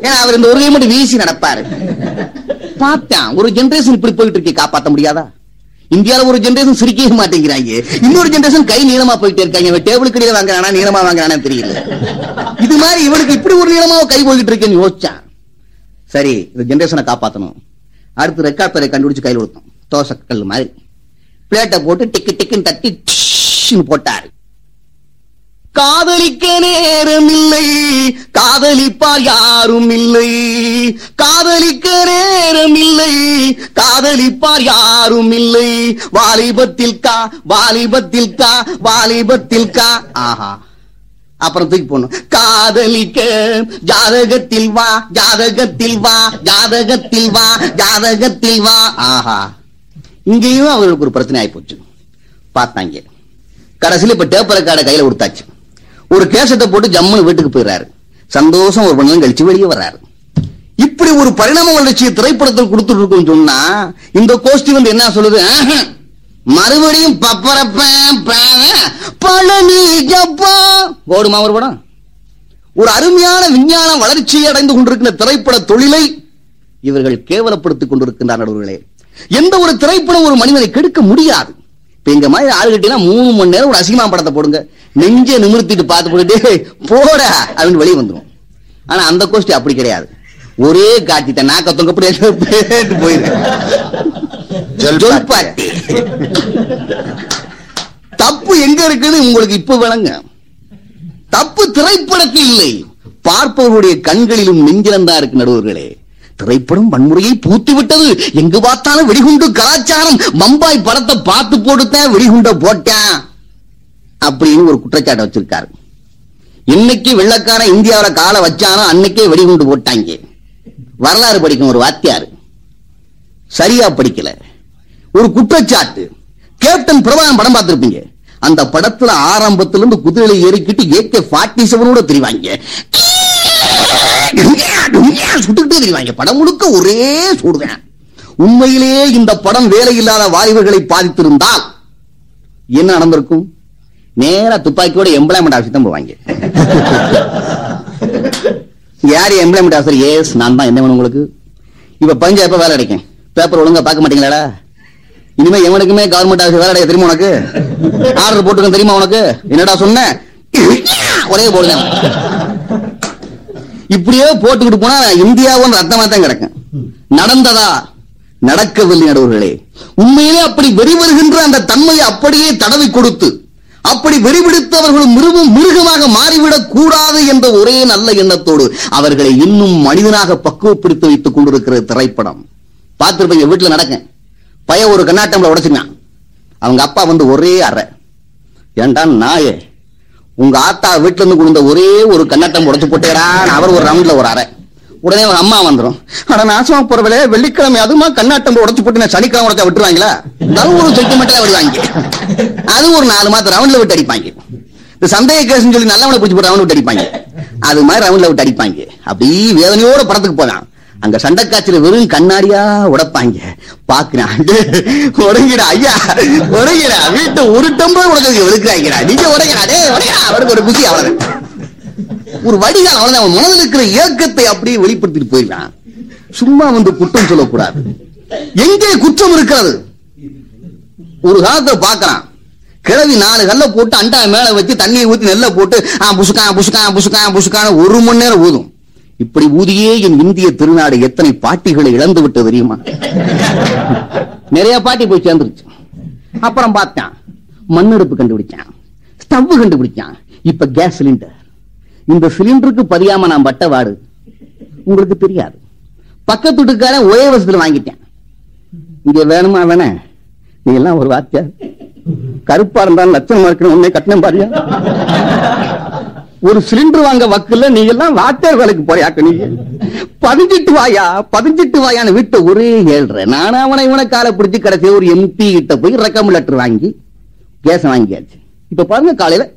S3: ஏன்னா அவர் இந்த உறுதியை மட்டும் வீசி நடப்பாரு. பார்த்தேன் ஒரு ஜெனரேஷன் இப்படி போயிட்டு இருக்கே காப்பாத்த முடியாதா? இந்தியால ஒரு ஜென்ரேஷன் சிரிக்கவே மாட்டேங்கிறாங்க. இன்னொரு ஜென்ரேஷன் கை நீளமா போயிட்டே இருக்காங்க. இவன் டேபிள் கடையில வாங்குறானா நீளமா வாங்குறானா தெரியல. இது மாதிரி இவனுக்கு இப்படி ஒரு நீளமா கை போயிட்டு இருக்கேன்னு யோசிச்சான். சரி இந்த ஜெனரேஷனை காப்பாத்தணும். அடுத்து ரெக்கார்ட் பேரை கண்டுபிடிச்சு கையில் கொடுத்தோம் தோசைக்கல் மாதிரி. பிளேட்டை போட்டு டிக்கு டிக்குன்னு தட்டி டிஷ்னு போட்டாரு. காதலிக்க நேரம் இல்லை காதலிப்பார் யாரும் இல்லை காதலிக்க நேரம் இல்லை காதலிப்பார் யாரும் இல்லை வாலிபத்தில் கா வாலிபத்தில் கா வாலிபத்தில் கா. ஆஹா. அப்புறம் தூக்கி போடணும். காதலிக்க ஜாதகத்தில் வா ஜாதகத்தில் வா ஜாதகத்தில் வா ஜாதகத்தில் வா. ஆஹா. இங்கேயும் அவர்களுக்கு ஒரு பிரச்சனை ஆகி போச்சு பார்த்தாங்க. கடைசியில் இப்ப டேப்பரை கார்டை கையில கொடுத்தாச்சு. ஒரு கேசத்தை போட்டு ஜம்முன்னு வீட்டுக்கு போயிடுறாரு சந்தோஷம் ஒரு மணி கழிச்சு வெளியே வர்றாரு. இப்படி ஒரு பரிணாம வளர்ச்சியை திரைப்படத்தில் கொடுத்துட்டு இருக்கும் சொன்னா இந்த கோஷ்டி வந்து என்ன சொல்லுது? மறுபடியும் பப்பரப்பேன் பழனி ஜப்பா ஓடுமா ஒரு படம்? ஒரு அருமையான விஞ்ஞான வளர்ச்சி அடைந்து கொண்டிருக்கிற திரைப்பட தொழிலை இவர்கள் கேவலப்படுத்திக் கொண்டிருக்கின்றார் நடுவர்களே. எந்த ஒரு திரைப்படம் ஒரு மனிதனை கெடுக்க முடியாது. இப்ப எங்க மாதிரி ஆளுகிட்டா மூணு மணி நேரம் ஒரு அசிங்கமா படத்தை போடுங்க. நெஞ்ச நிமிர்த்திட்டு பார்த்து போட்டுட்டு போட அப்படின்னு வெளியே வந்துரும். ஆனா அந்த கோஷ்டி அப்படி கிடையாது. ஒரே காட்டிட்ட நாக்க தொங்க போயிரு. ஜொல்பாட்டி தப்பு எங்க இருக்குன்னு உங்களுக்கு இப்ப விளங்க. தப்பு திரைப்படத்தில் இல்லை. பார்ப்பவருடைய கண்களிலும் நெஞ்சிலம் தான் இருக்கு நடுவர்களே. திரைப்படம் வன்முறையை பூத்து விட்டது. எங்கு பார்த்தாலும் வெடிகுண்டு கலாச்சாரம். பம்பாய் படத்தை பார்த்து போட்டுத்தான் வெடிகுண்ட போட்டேன். அப்படின்னு ஒரு குற்றச்சாட்டு வச்சிருக்காரு. இன்னைக்கு வெள்ளக்காரன் இந்தியாவில காலை வச்சானோ அன்னைக்கே வெடிகுண்டு போட்டாங்க. வரலாறு படிக்கும் ஒரு வாத்தியார். சரியா படிக்கல. ஒரு குற்றச்சாட்டு. கேப்டன் பிரபாகரன் படம் பார்த்திருப்பீங்க. அந்த படத்துல ஆரம்பத்துல இருந்து குதிரையில ஏறிக்கிட்டு ஏகே ஃபார்ட்டி செவனோட தெரிவாங்க. சுட்டுக்கிட்டே தெரிவாங்க. படம் முழுக்க ஒரே சூடுவேன் உண்மையிலேயே இந்த படம் வேலையில்லாத வாலிபர்களை பாதித்திருந்தால் என்ன நடந்திருக்கும்? நேரா துப்பாக்கியோட எம்ப்ளாய்மெண்ட் ஆஃபீஸ் தான் போவாங்க. யார் எம்ப்ளாய்மெண்ட் ஆஃபீஸர் ஏஸ் நான் தான். என்ன வேணும் உங்களுக்கு? இப்ப பஞ்சா எப்ப வேலை கிடைக்கும் பேப்பர் ஒழுங்கா பார்க்க மாட்டீங்களாடா? இனிமே எவனுக்குமே கவர்மெண்ட் ஆஃபீஸ் வேலை கிடையாது தெரியுமா உனக்கு? ஆர்டர் போட்டுக்க தெரியுமா உனக்கு? என்னடா சொன்ன? ஒரே போடுங்க இப்படியே போட்டுக்கிட்டு போனா இந்தியாவும் ரத்தமா தான் கிடக்கும். நடந்ததா? நடக்கவில்லை நடுவர்களே. உண்மையிலே அப்படி வெறி வருகின்ற அந்த தன்மையை அப்படியே தடவி கொடுத்து அப்படி வெறிபிடித்தவர்களும் மிருகம் மிருகமாக மாறிவிடக் கூடாது என்ற ஒரே நல்ல எண்ணத்தோடு அவர்களை இன்னும் மனிதனாக பக்குவப்படுத்தி வைத்துக் கொண்டிருக்கிற திரைப்படம். பார்த்திருப்பீங்க வீட்டுல நடக்க பையன் ஒரு கண்ணாட்டம்ல உடைச்சிருக்கான். அவங்க அப்பா வந்து ஒரே அறை. ஏண்டா நாயே? உங்க ஆத்தா வீட்டுல இருந்து கொண்டு ஒரே ஒரு கண்ணாட்டம் உடைச்சு போட்டேரா அவர் ஒரு ரவுண்ட்ல ஒரு அறை. உடனே அவன் அம்மா வந்துரும். ஆனா நாசமா போறவளே வெள்ளிக்கிழமை அதுமா கண்ணாட்டம் உடச்சு போட்டு நான் சனிக்கிழமை உடச்சா விட்டுருவாங்களா? அதுவும் சொத்து மட்டும் விடுவாங்க. அது ஒரு நாலு மாதம் ரவுண்ட்ல விட்டு அடிப்பாங்க. இந்த சந்தேக கேஸ்னு சொல்லி நல்லவனை பிடிச்சி போட்டு ரவுண்ட் விட்டு அடிப்பாங்க. அது மாதிரி ரவுண்ட்ல விட்டு அடிப்பாங்க. அப்படியே வேதனையோட படத்துக்கு போதான் அங்க சண்டை காய்ச்சல வெறும் கண்ணாடியா உடைப்பாங்க. பாக்குறான் உடங்கிடா ஐயா உடங்கிடா. வீட்டை ஒரு டம்பர் உடக்கிறது வெளுக்கிறாங்கடா. நீங்க உடையா டே உடையா அவனுக்கு ஒரு குசி அவ்வளவு ஒரு வடிகால் அவன் அவன் மனதில் இருக்கிற ஏக்கத்தை அப்படியே வெளிப்படுத்திட்டு போயிடலாம் சும்மா வந்து குற்றம் சொல்லக்கூடாது. எங்கே குற்றம் இருக்கிறது ஒரு காலத்தை பாக்குறான் கிழவி நாலு கல்ல போட்டு அண்டா மேல வச்சு தண்ணியை ஊத்தி நெல்ல போட்டு ஆ புசுக்கான் புசுக்கான் புசுக்கான் புசுக்கான ஒரு மணி நேரம் ஊதும். இப்படி ஊதியே என் இந்திய திருநாடு எத்தனை பாட்டிகளை இழந்து விட்டு தெரியுமா? நிறைய பாட்டி போய் சேர்ந்துருச்சு. அப்புறம் பார்த்தான். மண்ணெடுப்பு கண்டுபிடிச்சான். ஸ்டவ் கண்டுபிடிச்சான். இப்ப கேஸ் சிலிண்டர். இந்த சிலிண்டருக்கு பதியாம நான் பட்ட வாடு. உங்களுக்கு தெரியாது. பக்கத்து வீட்டுக்காரன் ஒரே வருஷத்துல வாங்கிட்டேன். இங்க வேணுமா வேணே? நீ எல்லாம் ஒரு வாத்தியார். கருப்பா இருந்தாலும் லட்சணமா இருக்கணும். உன்னை கட்டினம் பாரியா? ஒரு சிலிண்டர் வாங்க வக்குல நீ எல்லாம் வாத்தியார் வேலைக்கு போறியாக்க நீ? பதிஞ்சிட்டு வாயா பதிஞ்சிட்டு வாயான்னு விட்டு ஒரே ஏழ்ற. நானும் அவனை இவனை காலை பிடிச்சி கடைசி ஒரு எம்பி கிட்ட போய் ரெக்கம் லெட்டர் வாங்கி கேச வாங்கியாச்சு. இப்ப பாருங்க காலையில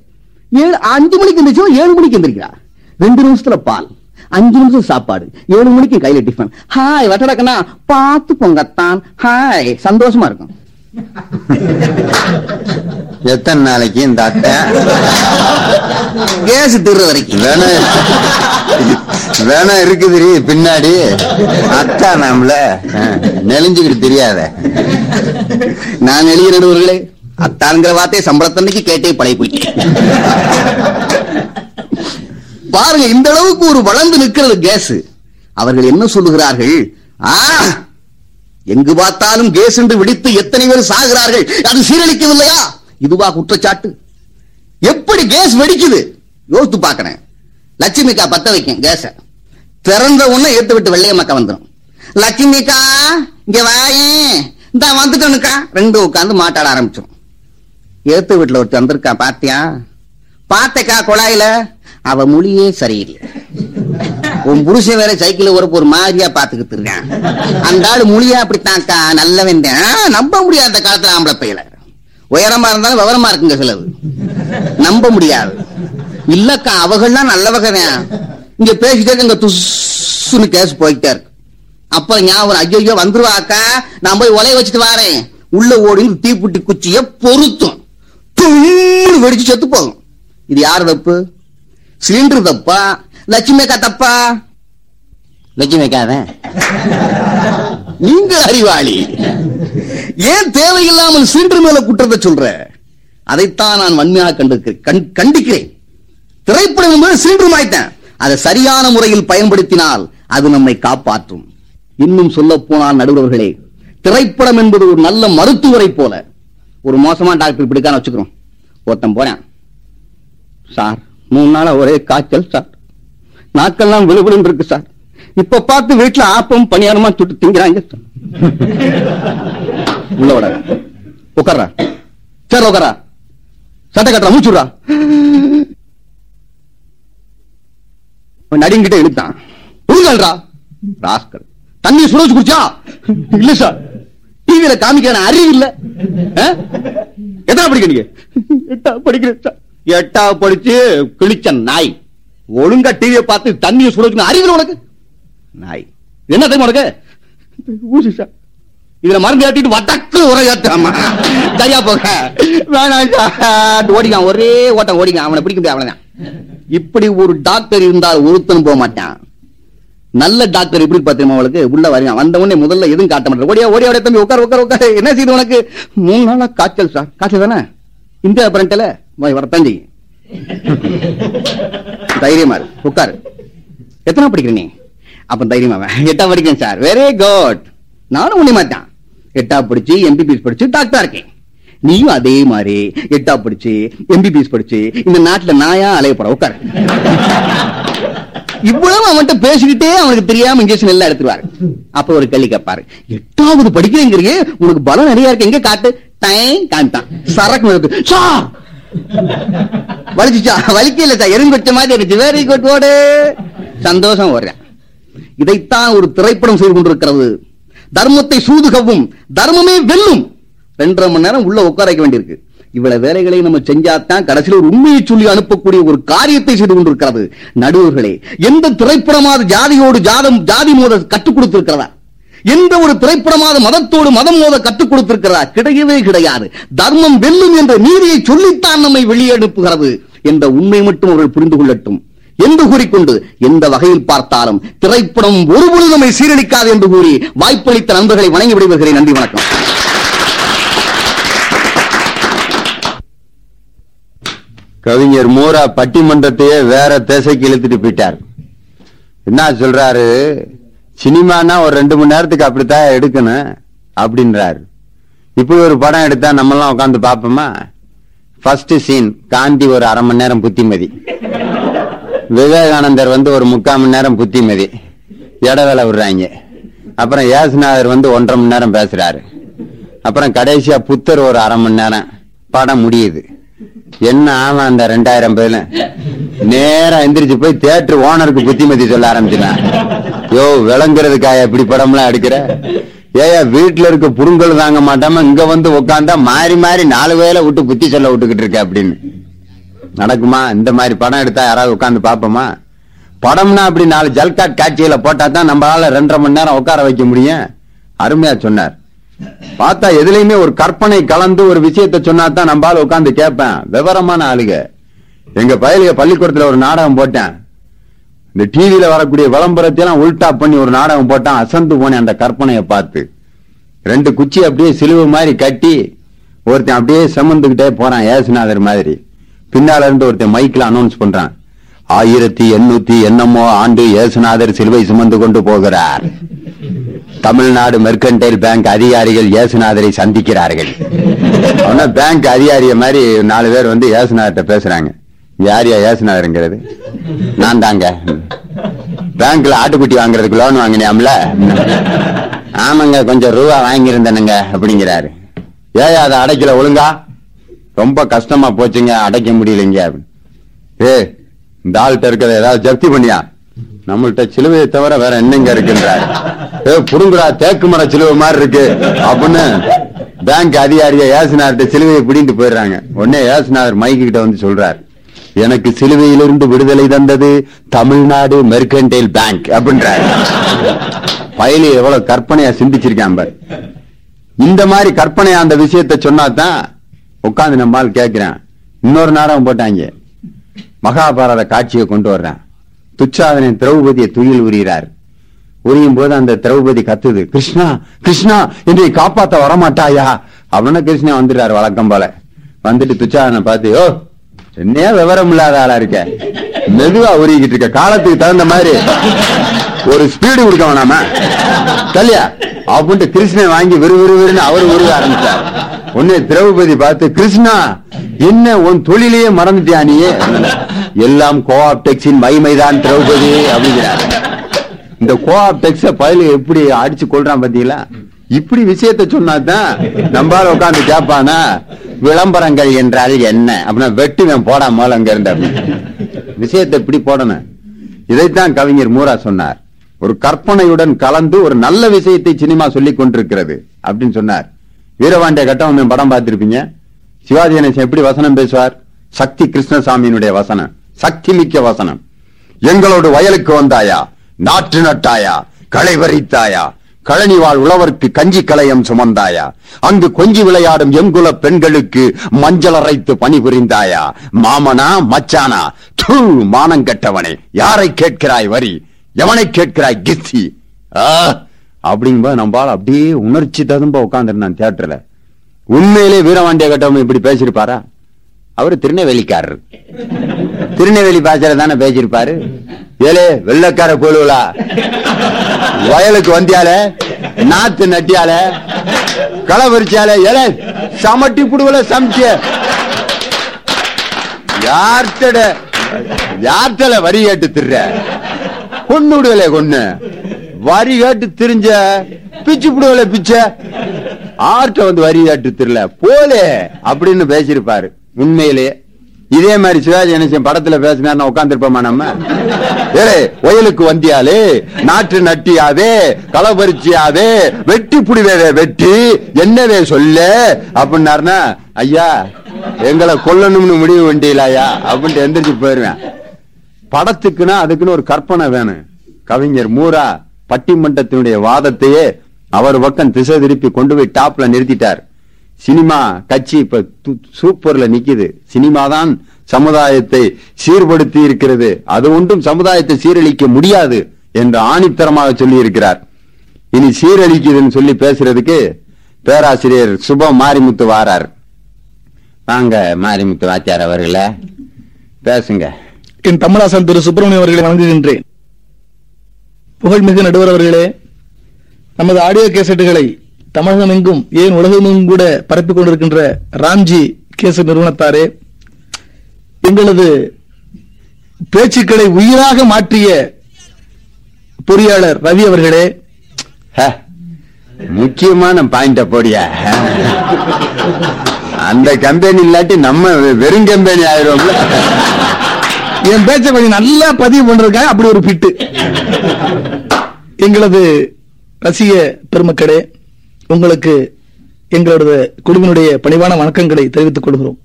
S3: ஏழு அஞ்சு மணிக்கு எந்திரிச்சோம் ஏழு மணிக்கு எந்திரிக்கிறா ரெண்டு நிமிஷத்துல பால் அஞ்சு நிமிஷம் சாப்பாடு ஏழு மணிக்கு கையில டிஃபன் ஹாய் வட்டடக்கண்ணா பார்த்து போங்கத்தான். ஹாய் சந்தோஷமா இருக்கும்.
S2: எத்தனை நாளைக்கு இந்த அத்தை?
S3: கேஸ் திருற வரைக்கும்.
S2: வேணா வேணா இருக்குதுரி பின்னாடி. அத்தா நம்மள. நெளிஞ்சுக்கிட்டு தெரியாத.
S3: நான் எழுதிய நடுவர்களே அத்தான்கிற வார்த்தையை சம்பளத்தன்னைக்கு கேட்டே பழைய போயிட்டேன் பாருங்க இந்த அளவுக்கு ஒரு வளர்ந்து நிற்கிறது கேஸ் அவர்கள் என்ன சொல்லுகிறார்கள் ஆ எங்கு பார்த்தாலும் கேஸ் என்று விடித்து எத்தனை பேர் சாகிறார்கள் அது சீரழிக்கவில்லையா இதுவா குற்றச்சாட்டு எப்படி கேஸ் வெடிக்குது யோசித்து பாக்குறேன் லட்சுமிக்கா பத்த வைக்கும் கேஸ திறந்த உடனே ஏத்து விட்டு வெள்ளையம்மாக்கா வந்துடும் லட்சுமிக்கா இங்க வாயே இந்த வந்துட்டனுக்கா ரெண்டு உட்காந்து மாட்டாட ஆரம்பிச்சிடும் எழுத்து வீட்டுல ஒருத்தர் வந்திருக்கான் பாத்தியா? பாத்தக்கா குழாயில. அவ மொழியே சரியில்லை. உன் புருஷன் வேற சைக்கிள் ஒரு ஒரு மாதிரியா பாத்துக்கிட்டு இருக்கான். அந்த ஆளு மொழியா அப்படித்தான்க்கா நல்ல தான். நம்ப முடியாது அந்த காலத்துல ஆம்பளை பையில. உயரமா இருந்தாலும் விவரமா இருக்குங்க சிலது. நம்ப முடியாது. இல்லக்கா அவகள்லாம் நல்லவக தான் இங்க பேசிட்டே இருக்கு, இங்க துசுன்னு கேஸ் போயிட்டே இருக்கு. அப்புறம் ஞாபகம் ஐயோ ஐயோ வந்துருவாக்கா. நான் போய் உலைய வச்சுட்டு வாரேன். உள்ள ஓடி தீப்புட்டி குச்சிய பொருத்தும் தும்முன்னு வெடிச்சு செத்து போகும். இது யாரு தப்பு? சிலிண்டர் தப்பா? லட்சுமி அக்கா தப்பா? லட்சுமி அக்காதான் நீங்க அறிவாளி. ஏன் தேவையில்லாமல் சிலிண்டர் மேல குற்றத்தை சொல்ற? அதைத்தான் நான் வன்மையாக கண்டிருக்கிறேன் கண்- கண்டிக்கிறேன். திரைப்படம் என்பது சிலிண்டர் மாய்த்தேன். அதை சரியான முறையில் பயன்படுத்தினால் அது நம்மை காப்பாற்றும். இன்னும் சொல்ல போனால் நடுவர்களே திரைப்படம் என்பது ஒரு நல்ல மருத்துவரை போல. ஒரு மோசமான டாக்டர் இப்படிக்கான வச்சுக்கிறோம். ஒருத்தன் போறேன். சார் மூணு நாளா ஒரே காய்ச்சல் சார். நாக்கெல்லாம் விழுவிழுன்னு இருக்கு சார். இப்ப பார்த்து வீட்டுல ஆப்பம் பணியாரமா சுட்டு திங்கிறாங்க சார். (laughs) உள்ள விட. உட்கார்றா. சரி உட்காரா சட்டை கட்டுறா மூச்சுடுறா. நடிங்கிட்ட இழுத்தான். ராஸ்கல். தண்ணி சுட வச்சு குடிச்சா? இல்ல சார். டிவியில காமிக்கிற அறிவு இல்ல? எத்தனை படிக்க நீங்க? எட்டா படிக்கிறேன் எட்டா படிச்சு கிழிச்ச நாய். ஒழுங்கா டிவியை பார்த்து தண்ணியை சுட வச்சுக்கணும். அறிவு உனக்கு. நாய். என்ன தெரியுமா உனக்கு? ஊசி சார். இதுல மருந்து ஏத்திட்டு வடக்கு உரை ஏத்தாமா சரியா போக. வேணாம் ஓடிக்கான் ஒரே ஓட்டம் ஓடிக்கான் அவனை பிடிக்க முடியாது அவ்வளவுதான் இப்படி ஒரு டாக்டர் இருந்தால் ஒருத்தனும் போக மாட்டான். நல்ல டாக்டர் எப்படி பார்த்தீங்க அவளுக்கு? உள்ள வரீங்க வந்த உடனே முதல்ல எதுவும் காட்ட மாட்டேன். ஓடியா ஓடியா தம்பி உட்கார் உட்கார் உட்கார். என்ன செய்யுது உனக்கு? மூணு நாளா காய்ச்சல் சார் காய்ச்சல் தானே? இந்த பிரண்டல வரத்தான் செய்யும் தைரியமா இருக்கு உட்காரு. எத்தனை படிக்கிற நீ? அப்ப தைரியமா எட்டா படிக்கிறேன் சார் வெரி குட் நானும் உன்னை மாட்டான் எட்டா படிச்சு எம்பிபிஎஸ் படிச்சு டாக்டரா இருக்கேன். நீயும் அதே மாதிரி எட்டா படிச்சு எம்பிபிஎஸ் படிச்சு இந்த நாட்டுல நாயா அலைய உட்காரு. இவ்வளவு அவன்கிட்ட பேசிக்கிட்டே அவனுக்கு தெரியாம இன்ஜெக்ஷன் எல்லாம் எடுத்துருவாரு. அப்ப ஒரு கேள்வி கேட்பாரு. எட்டாவது படிக்கிறேங்கிறீங்க உனக்கு பலம் நிறைய இருக்கு எங்க காட்டு? டைம் காமிட்டான் சரக்கு இருக்கு சார் வலிச்சுச்சா? வலிக்க இல்ல சார் மாதிரி இருந்துச்சு. வெரி குட் ஓடு. சந்தோஷம் ஓடுறேன். இதைத்தான் ஒரு திரைப்படம் செய்து கொண்டிருக்கிறது. தர்மத்தை சூதுகவும் தர்மமே வெல்லும். ரெண்டரை மணி நேரம் உள்ள உட்கார வைக்க வேண்டியிருக்கு. இவ்வளவு வேலைகளை நம்ம செஞ்சாதான் கடைசியில் ஒரு உண்மையை சொல்லி அனுப்பக்கூடிய ஒரு காரியத்தை செய்து கொண்டிருக்கிறது. நடுவர்களே எந்த திரைப்படமாவது ஜாதியோடு ஜாதம் ஜாதி மோத கற்றுக் கொடுத்திருக்கிறதா? எந்த ஒரு திரைப்படமாவது மதத்தோடு மதம் மோத கற்றுக் கொடுத்திருக்கிறதா? கிடையவே கிடையாது. தர்மம் வெல்லும் என்ற நீதியை சொல்லித்தான் நம்மை வெளியே அனுப்புகிறது என்ற உண்மை மட்டும் அவர்கள் புரிந்து கொள்ளட்டும். என்று கூறிக்கொண்டு எந்த வகையில் பார்த்தாலும் திரைப்படம் ஒருபொழுது நம்மை சீரழிக்காது என்று கூறி வாய்ப்பளித்த நண்பர்களை வணங்கி விடைபெறுகிறேன். நன்றி வணக்கம்.
S2: கவிஞர் மூரா பட்டிமன்றத்தையே வேற திசைக்கு இழுத்துட்டு போயிட்டார். என்ன சொல்றாரு? சினிமானா ஒரு ரெண்டு மணி நேரத்துக்கு அப்படித்தான் எடுக்கணும் அப்படின்றாரு. இப்படி ஒரு படம் எடுத்தா நம்ம எல்லாம் உட்காந்து பாப்போமா ஃபர்ஸ்ட் சீன் காந்தி ஒரு அரை மணி நேரம் புத்திமதி. விவேகானந்தர் வந்து ஒரு முக்கால் மணி நேரம் புத்திமதி. இடவேளை விடுறாங்க. அப்புறம் ஏசுநாதர் வந்து ஒன்றரை மணி நேரம் பேசுறாரு. அப்புறம் கடைசியா புத்தர் ஒரு அரை மணி நேரம் படம் முடியுது. என்ன ஆமா அந்த ரெண்டாயிரம் பேர்ல நேரா எந்திரிச்சு போய் தியேட்டர் ஓனருக்கு புத்திமதி சொல்ல ஆரம்பிச்சுனா யோ விளங்குறதுக்காக இப்படி எல்லாம் எடுக்கிற? ஏயா வீட்டுல இருக்க புருங்கல் தாங்க மாட்டாம இங்க வந்து உட்காந்தா மாறி மாறி நாலு வேலை விட்டு புத்தி சொல்ல விட்டுக்கிட்டு இருக்க அப்படின்னு. நடக்குமா? இந்த மாதிரி படம் எடுத்தா யாராவது உட்காந்து பாப்போமா படம்னா அப்படி நாலு ஜல்காட் காட்சியில போட்டா தான் நம்மளால ரெண்டரை மணி நேரம் உட்கார வைக்க முடியும். அருமையா சொன்னார். பார்த்தா எதுலயுமே ஒரு கற்பனை கலந்து ஒரு விஷயத்த சொன்னா தான் நம்பால உட்காந்து கேட்பேன். விவரமான ஆளுக. எங்க பயலுக பள்ளிக்கூடத்துல ஒரு நாடகம் போட்டேன். இந்த டிவியில வரக்கூடிய விளம்பரத்தை எல்லாம் உல்டா பண்ணி ஒரு நாடகம் போட்டான். அசந்து போனேன் அந்த கற்பனையை பார்த்து. ரெண்டு குச்சி அப்படியே சிலுவை மாதிரி கட்டி ஒருத்தன் அப்படியே சுமந்துகிட்டே போறான் ஏசுநாதர் மாதிரி. பின்னால இருந்து ஒருத்தன் மைக்ல அனௌன்ஸ் பண்றான். ஆயிரத்தி எண்ணூத்தி என்னமோ ஆண்டு ஏசுநாதர் சிலுவை சுமந்து கொண்டு போகிறார். தமிழ்நாடு மெர்கன்டைல் பேங்க் அதிகாரிகள் ஏசுநாதரை சந்திக்கிறார்கள். ஆனால் பேங்க் அதிகாரிய மாதிரி நாலு பேர் வந்து ஏசுநாதர்கிட்ட பேசுறாங்க. யாரியா ஏசுநாதருங்கிறது நான் தாங்க. பேங்க்ல ஆட்டுக்குட்டி வாங்குறதுக்கு லோன் வாங்கினியாம்ல? ஆமாங்க கொஞ்சம் ரூபா வாங்கியிருந்தேனுங்க அப்படிங்கிறாரு. ஏயா அதை அடைக்கல ஒழுங்கா? ரொம்ப கஷ்டமா போச்சுங்க அடைக்க முடியலைங்க. ஏ இந்த ஆள்கிட்ட இருக்கிறத ஏதாவது ஜப்தி பண்ணியா? நம்மள்கிட்ட சிலுவையை தவிர வேற என்னங்க இருக்குன்றாரு? ஏ புடுங்குடா தேக்கு மர சிலுவை மாதிரி இருக்கு. அப்படின்னு பேங்க் அதிகாரிய ஏசுனார்ட்ட சிலுவையை பிடிந்து போயிடுறாங்க. உடனே ஏசுநாதர் மைக்கு கிட்ட வந்து சொல்றார் எனக்கு சிலுவையிலிருந்து விடுதலை தந்தது தமிழ்நாடு மெர்கன்டைல் பேங்க் அப்படின்றாரு. பயில எவ்வளவு கற்பனையா சிந்திச்சிருக்கான் பாரு. இந்த மாதிரி கற்பனையா அந்த விஷயத்த சொன்னாதான் உட்காந்து நம்மால் கேட்கிறேன். இன்னொரு நாடகம் போட்டாங்க. மகாபாரத காட்சியை கொண்டு வர்றேன். துச்சாதனை திரௌபதியை துயில் உரிகிறார் உரியும் போது அந்த திரௌபதி கத்துது கிருஷ்ணா கிருஷ்ணா என்னை காப்பாத்த வரமாட்டாயா? அப்படின்னு கிருஷ்ணா வந்துடுறாரு வழக்கம் போல. வந்துட்டு துச்சாதனை பார்த்து ஓ என்னையா விவரம் இல்லாத ஆளா இருக்க? மெதுவா உருகிட்டு இருக்க. காலத்துக்கு தகுந்த மாதிரி ஒரு ஸ்பீடு கொடுக்க வேணாம? கல்யா அப்படின்ட்டு கிருஷ்ணன் வாங்கி விறுவிறுவிறுன்னு அவர் உருக ஆரம்பிச்சார். உன்னை திரௌபதி பார்த்து கிருஷ்ணா என்ன உன் தொழிலையே மறந்துட்டியா நீ எல்லாம் கோஆப்டெக்ஸின் மைமைதான் திரௌபதி அப்படிங்கிறார். இந்த கோஆப்டெக்ஸ பயலு எப்படி அடிச்சு கொள்றான் பாத்தீங்களா? இப்படி விஷயத்த சொன்னாதான் நம்பால உட்காந்து கேட்பானா விளம்பரங்கள் என்றால் என்ன? அப்படின்னா வெட்டுவேன் போடா மேல அங்க இருந்த விஷயத்தை இப்படி போடணும்? இதைத்தான் கவிஞர் மூரா சொன்னார். ஒரு கற்பனையுடன் கலந்து ஒரு நல்ல விஷயத்தை சினிமா சொல்லி கொண்டிருக்கிறது அப்படின்னு சொன்னார். வீரபாண்டிய கட்டம் படம் பார்த்திருப்பீங்க? சிவாஜி கணேசன் எப்படி வசனம் பேசுவார்? சக்தி கிருஷ்ணசாமியினுடைய வசனம். சக்தி மிக்க வசனம். எங்களோடு வயலுக்கு வந்தாயா? நாற்று நட்டாயா? களை வரித்தாயா கழனிவாழ் உழவர்க்கு கஞ்சி கலையம் சுமந்தாயா? அங்கு கொஞ்சி விளையாடும் எங்குல பெண்களுக்கு மஞ்சள் அரைத்து பணிபுரிந்தாயா மாமனா மச்சானா தூ மானங்கெட்டவனே யாரை கேட்கிறாய் வரி? எவனை கேட்கிறாய் கிஸ்தி? ஆ அப்படிங்கும்போது நம்பால் அப்படியே உணர்ச்சி ததும்ப உட்கார்ந்துருந்தான் தியேட்டர்ல. உண்மையிலே வீரவாண்டிய கட்டவன் இப்படி பேசியிருப்பாரா? அவரு திருநெல்வேலிக்காரர். திருநெல்வேலி பாஷையில தானே பேசியிருப்பாரு? ஏலே வெள்ளக்கார போலுவலா வயலுக்கு வந்தியால நாத்து நட்டியால களை பறிச்சால ஏலே சமட்டி புடுவல சமைச்ச யார்த்தட யார்த்தல வரி கேட்டு திர்ற? கொண்டு விடுவலே கொன்னு. வரி கேட்டு திரிஞ்ச பிச்சு புடுவல பிச்ச. ஆர்ட்ட வந்து வரி கேட்டு திருல. போலே அப்படின்னு பேசியிருப்பாரு. உண்மையிலேயே இதே மாதிரி சிவாஜி கணேசன் படத்துல பேசினா உட்காந்துருப்போமா நம்ம? ஏழே ஒயலுக்கு வந்தியாலே நாற்று நட்டியாவே களபரிச்சியாவே வெட்டி புடிவேவே வெட்டி என்னவே சொல்ல? அப்படின்னாருனா ஐயா எங்களை கொல்லணும்னு முடிவு வண்டியிலாயா அப்படின்ட்டு எந்திரிச்சு போயிருவேன். படத்துக்குன்னா அதுக்குன்னு ஒரு கற்பனை வேணும். கவிஞர் மூரா பட்டிமன்றத்தினுடைய வாதத்தையே அவர் பக்கம் திசை திருப்பி கொண்டு போய் டாப்ல நிறுத்திட்டார். சினிமா கட்சி இப்ப சூப்பரில் சூப்பர்ல நிக்குது. சினிமா தான் சமுதாயத்தை சீர்படுத்தி இருக்கிறது அது ஒன்றும் சமுதாயத்தை சீரழிக்க முடியாது என்று ஆணித்தரமாக சொல்லி இருக்கிறார் இனி சீரழிக்குதுன்னு சொல்லி பேசுறதுக்கு பேராசிரியர் சுப மாரிமுத்து வாரார். வாங்க மாரிமுத்து வாத்தியார் அவர்களே. பேசுங்க.
S4: என் தமிழாசன் திரு சுப்பிரமணியம் அவர்களை வணங்குகின்றேன். புகழ்மிகு நடுவர் அவர்களே நமது ஆடியோ கேசட்டுகளை தமிழகம் எங்கும் ஏன் உலகமெங்கும் கூட பரப்பிக் கொண்டிருக்கின்ற ராம்ஜி கேசட் நிறுவனத்தாரே எங்களது பேச்சுக்களை உயிராக மாற்றிய பொறியாளர் ரவி அவர்களே.
S2: முக்கியமான பாயிண்ட போடியா. அந்த கம்பெனி இல்லாட்டி நம்ம வெறும் கம்பெனி ஆயிரோம்ல
S4: என் பேச்சை கொஞ்சம் நல்லா பதிவு பண்றதுக்காக அப்படி ஒரு பிட்டு. எங்களது ரசிக பெருமக்களே உங்களுக்கு எங்களோட குழுவினுடைய பணிவான வணக்கங்களை தெரிவித்துக் கொள்கிறோம்.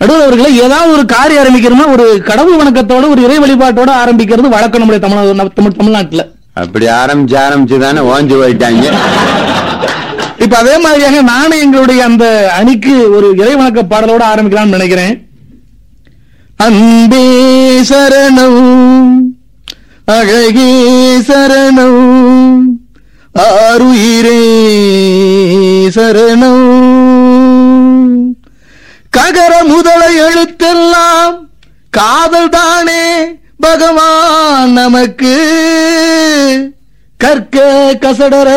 S4: நடுவர் அவர்களே ஏதாவது ஒரு காரியம் ஆரம்பிக்கிறோம்னா ஒரு கடவுள் வணக்கத்தோட ஒரு இறை வழிபாட்டோட ஆரம்பிக்கிறது வழக்கம் நம்முடைய தமிழ் தமிழ் தமிழ்நாட்டுல.
S2: அப்படி ஆரம்பிச்சு ஆரம்பிச்சு தானே ஓஞ்சு போயிட்டாங்க.
S4: இப்ப அதே மாதிரியாக நானும் எங்களுடைய அந்த அணிக்கு ஒரு இறை வணக்க பாடலோட ஆரம்பிக்கலாம்னு நினைக்கிறேன். அன்பே சரணம் அழகே சரணம். ஆறுயிரே சரணம். ககர முதல எழுத்தெல்லாம் காதல் தானே பகவான் நமக்கு. கற்க கசடர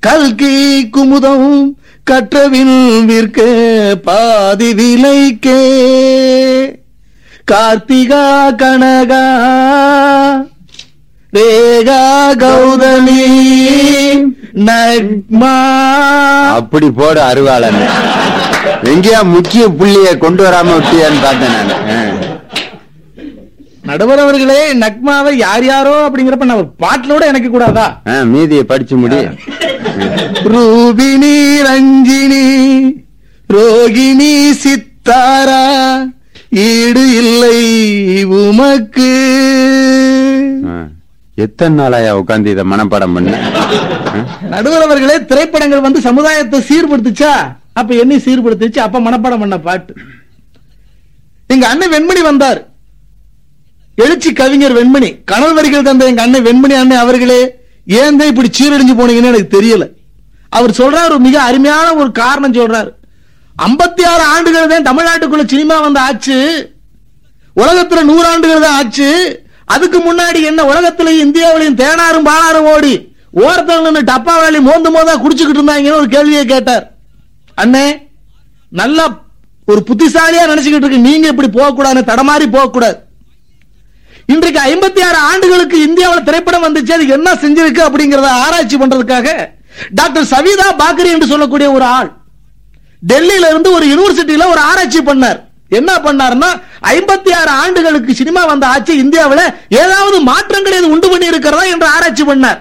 S4: கல்கி குமுதம் கற்றவின் விற்க பாதி விலைக்கே. கார்த்திகா கனகா ரேகா கௌதமி நக்மா.
S2: அப்படி போடு அருவாளன் எங்கேயா முக்கிய புள்ளிய கொண்டு வராம விட்டியான்னு பார்த்தேன் நான்.
S4: நடுவர் அவர்களே நக்மாவை யார் யாரோ அப்படிங்கிறப்ப ஒரு பாட்டிலோட எனக்கு கூடாதா?
S2: மீதியை படிச்சு முடி.
S4: ரூபினி ரஞ்சினி ரோகிணி சித்தாரா ஈடு இல்லை உமக்கு.
S2: எத்தனை நாளாயா உட்காந்து இதை மனப்பாடம் பண்ண? (laughs)
S4: நடுவர் அவர்களே திரைப்படங்கள் வந்து சமுதாயத்தை சீர்படுத்துச்சா? அப்ப என்ன சீர்படுத்துச்சு அப்ப மனப்பாடம் பண்ண பாட்டு. எங்க அண்ணன் வெண்மணி வந்தார். எழுச்சி கவிஞர் வெண்மணி. கனல் வரிகள் தந்த எங்க அண்ணன் வெண்மணி அண்ணன் அவர்களே ஏன் தான் இப்படி சீரழிஞ்சு போனீங்கன்னு எனக்கு தெரியல. அவர் சொல்றாரு ஒரு மிக அருமையான ஒரு காரணம் சொல்றாரு. 56 ஆறு ஆண்டுகள் தான் தமிழ்நாட்டுக்குள்ள சினிமா வந்து ஆச்சு. உலகத்துல நூறு ஆண்டுகள் தான் ஆச்சு. அதுக்கு முன்னாடி என்ன உலகத்திலையும் இந்தியாவிலையும் தேனாரும் பாலாரும் ஓடி ஓரத்தில் நின்று டப்பா வேலை மோந்து மோதா குடிச்சுக்கிட்டு இருந்தாங்கன்னு ஒரு கேள்வியை கேட்டார். அண்ணே நல்லா ஒரு புத்திசாலியா நினைச்சுக்கிட்டு இருக்கு நீங்க இப்படி போகக்கூடாது தடமாறி போகக்கூடாது. இன்றைக்கு ஐம்பத்தி ஆறு ஆண்டுகளுக்கு இந்தியாவில் திரைப்படம் வந்துச்சு அது என்ன செஞ்சிருக்கு அப்படிங்கறத ஆராய்ச்சி பண்றதுக்காக டாக்டர் சவிதா பாக்கரி என்று சொல்லக்கூடிய ஒரு ஆள் டெல்லியில இருந்து ஒரு யூனிவர்சிட்டியில ஒரு ஆராய்ச்சி பண்ணார். என்ன பண்ணாருன்னா ஐம்பத்தி ஆறு ஆண்டுகளுக்கு சினிமா வந்த ஆட்சி இந்தியாவில் ஏதாவது மாற்றங்கள் எது உண்டு பண்ணி இருக்கிறதா என்று ஆராய்ச்சி பண்ணார்.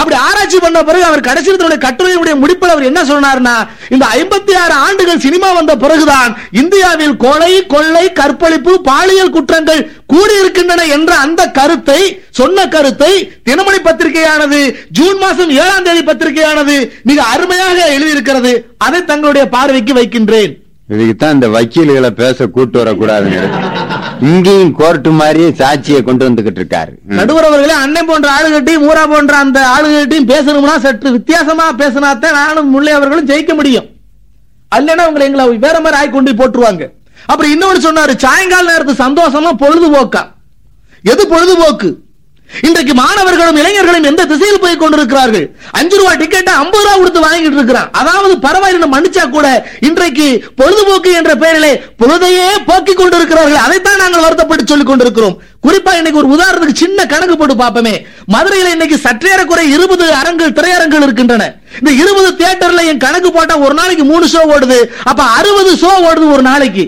S4: அப்படி ஆராய்ச்சி பண்ண பிறகு அவர் கடைசி கட்டுரையினுடைய கட்டுரையுடைய முடிப்பில் அவர் என்ன சொன்னார்னா இந்த ஐம்பத்தி ஆறு ஆண்டுகள் சினிமா வந்த பிறகுதான் இந்தியாவில் கொலை கொள்ளை கற்பழிப்பு பாலியல் குற்றங்கள் கூடியிருக்கின்றன என்ற அந்த கருத்தை சொன்ன கருத்தை தினமணி பத்திரிகையானது ஜூன் மாதம் ஏழாம் தேதி பத்திரிகையானது மிக அருமையாக எழுதியிருக்கிறது. அதை தங்களுடைய பார்வைக்கு வைக்கின்றேன்.
S2: இதுக்குத்தான் இந்த வக்கீல்களை பேச கூட்டு வரக்கூடாதுங்க இங்கேயும் கோர்ட்டு மாதிரி சாட்சியை கொண்டு வந்துகிட்டு இருக்காரு.
S4: நடுவர் அவர்களே அண்ணன் போன்ற ஆளுகட்டையும் மூரா போன்ற அந்த ஆளுகட்டையும் பேசணும்னா சற்று வித்தியாசமா பேசினாத்தான் நானும் முல்லை அவர்களும் ஜெயிக்க முடியும். அல்லனா உங்களை எங்களை வேற மாதிரி ஆய் கொண்டு போட்டுருவாங்க. அப்புறம் இன்னொன்னு சொன்னாரு சாயங்கால நேரத்து சந்தோஷமா பொழுதுபோக்கா? எது பொழுதுபோக்கு? இன்றைக்கு மாணவர்களும் இளைஞர்களும் எந்த திசையில் போய் கொண்டிருக்கிறார்கள்? அஞ்சு ரூபாய் டிக்கெட்டை ஐம்பது ரூபாய் கொடுத்து வாங்கிட்டு இருக்கிறான். அதாவது பரவாயில்லை மன்னிச்சா கூட இன்றைக்கு பொழுதுபோக்கு என்ற பெயரிலே பொழுதையே போக்கிக் கொண்டிருக்கிறார்கள். அதைத்தான் நாங்கள் வருத்தப்பட்டு சொல்லிக் கொண்டிருக்கிறோம். குறிப்பா இன்னைக்கு ஒரு உதாரணத்துக்கு சின்ன கணக்கு போட்டு பார்ப்போமே. மதுரையில இன்னைக்கு சற்றேறக்குறை இருபது அரங்குகள் திரையரங்குகள் இருக்கின்றன. இந்த இருபது தியேட்டர்ல என் கணக்கு போட்டா ஒரு நாளைக்கு மூணு ஷோ ஓடுது. அப்ப அறுபது ஷோ ஓடுது ஒரு நாளைக்கு.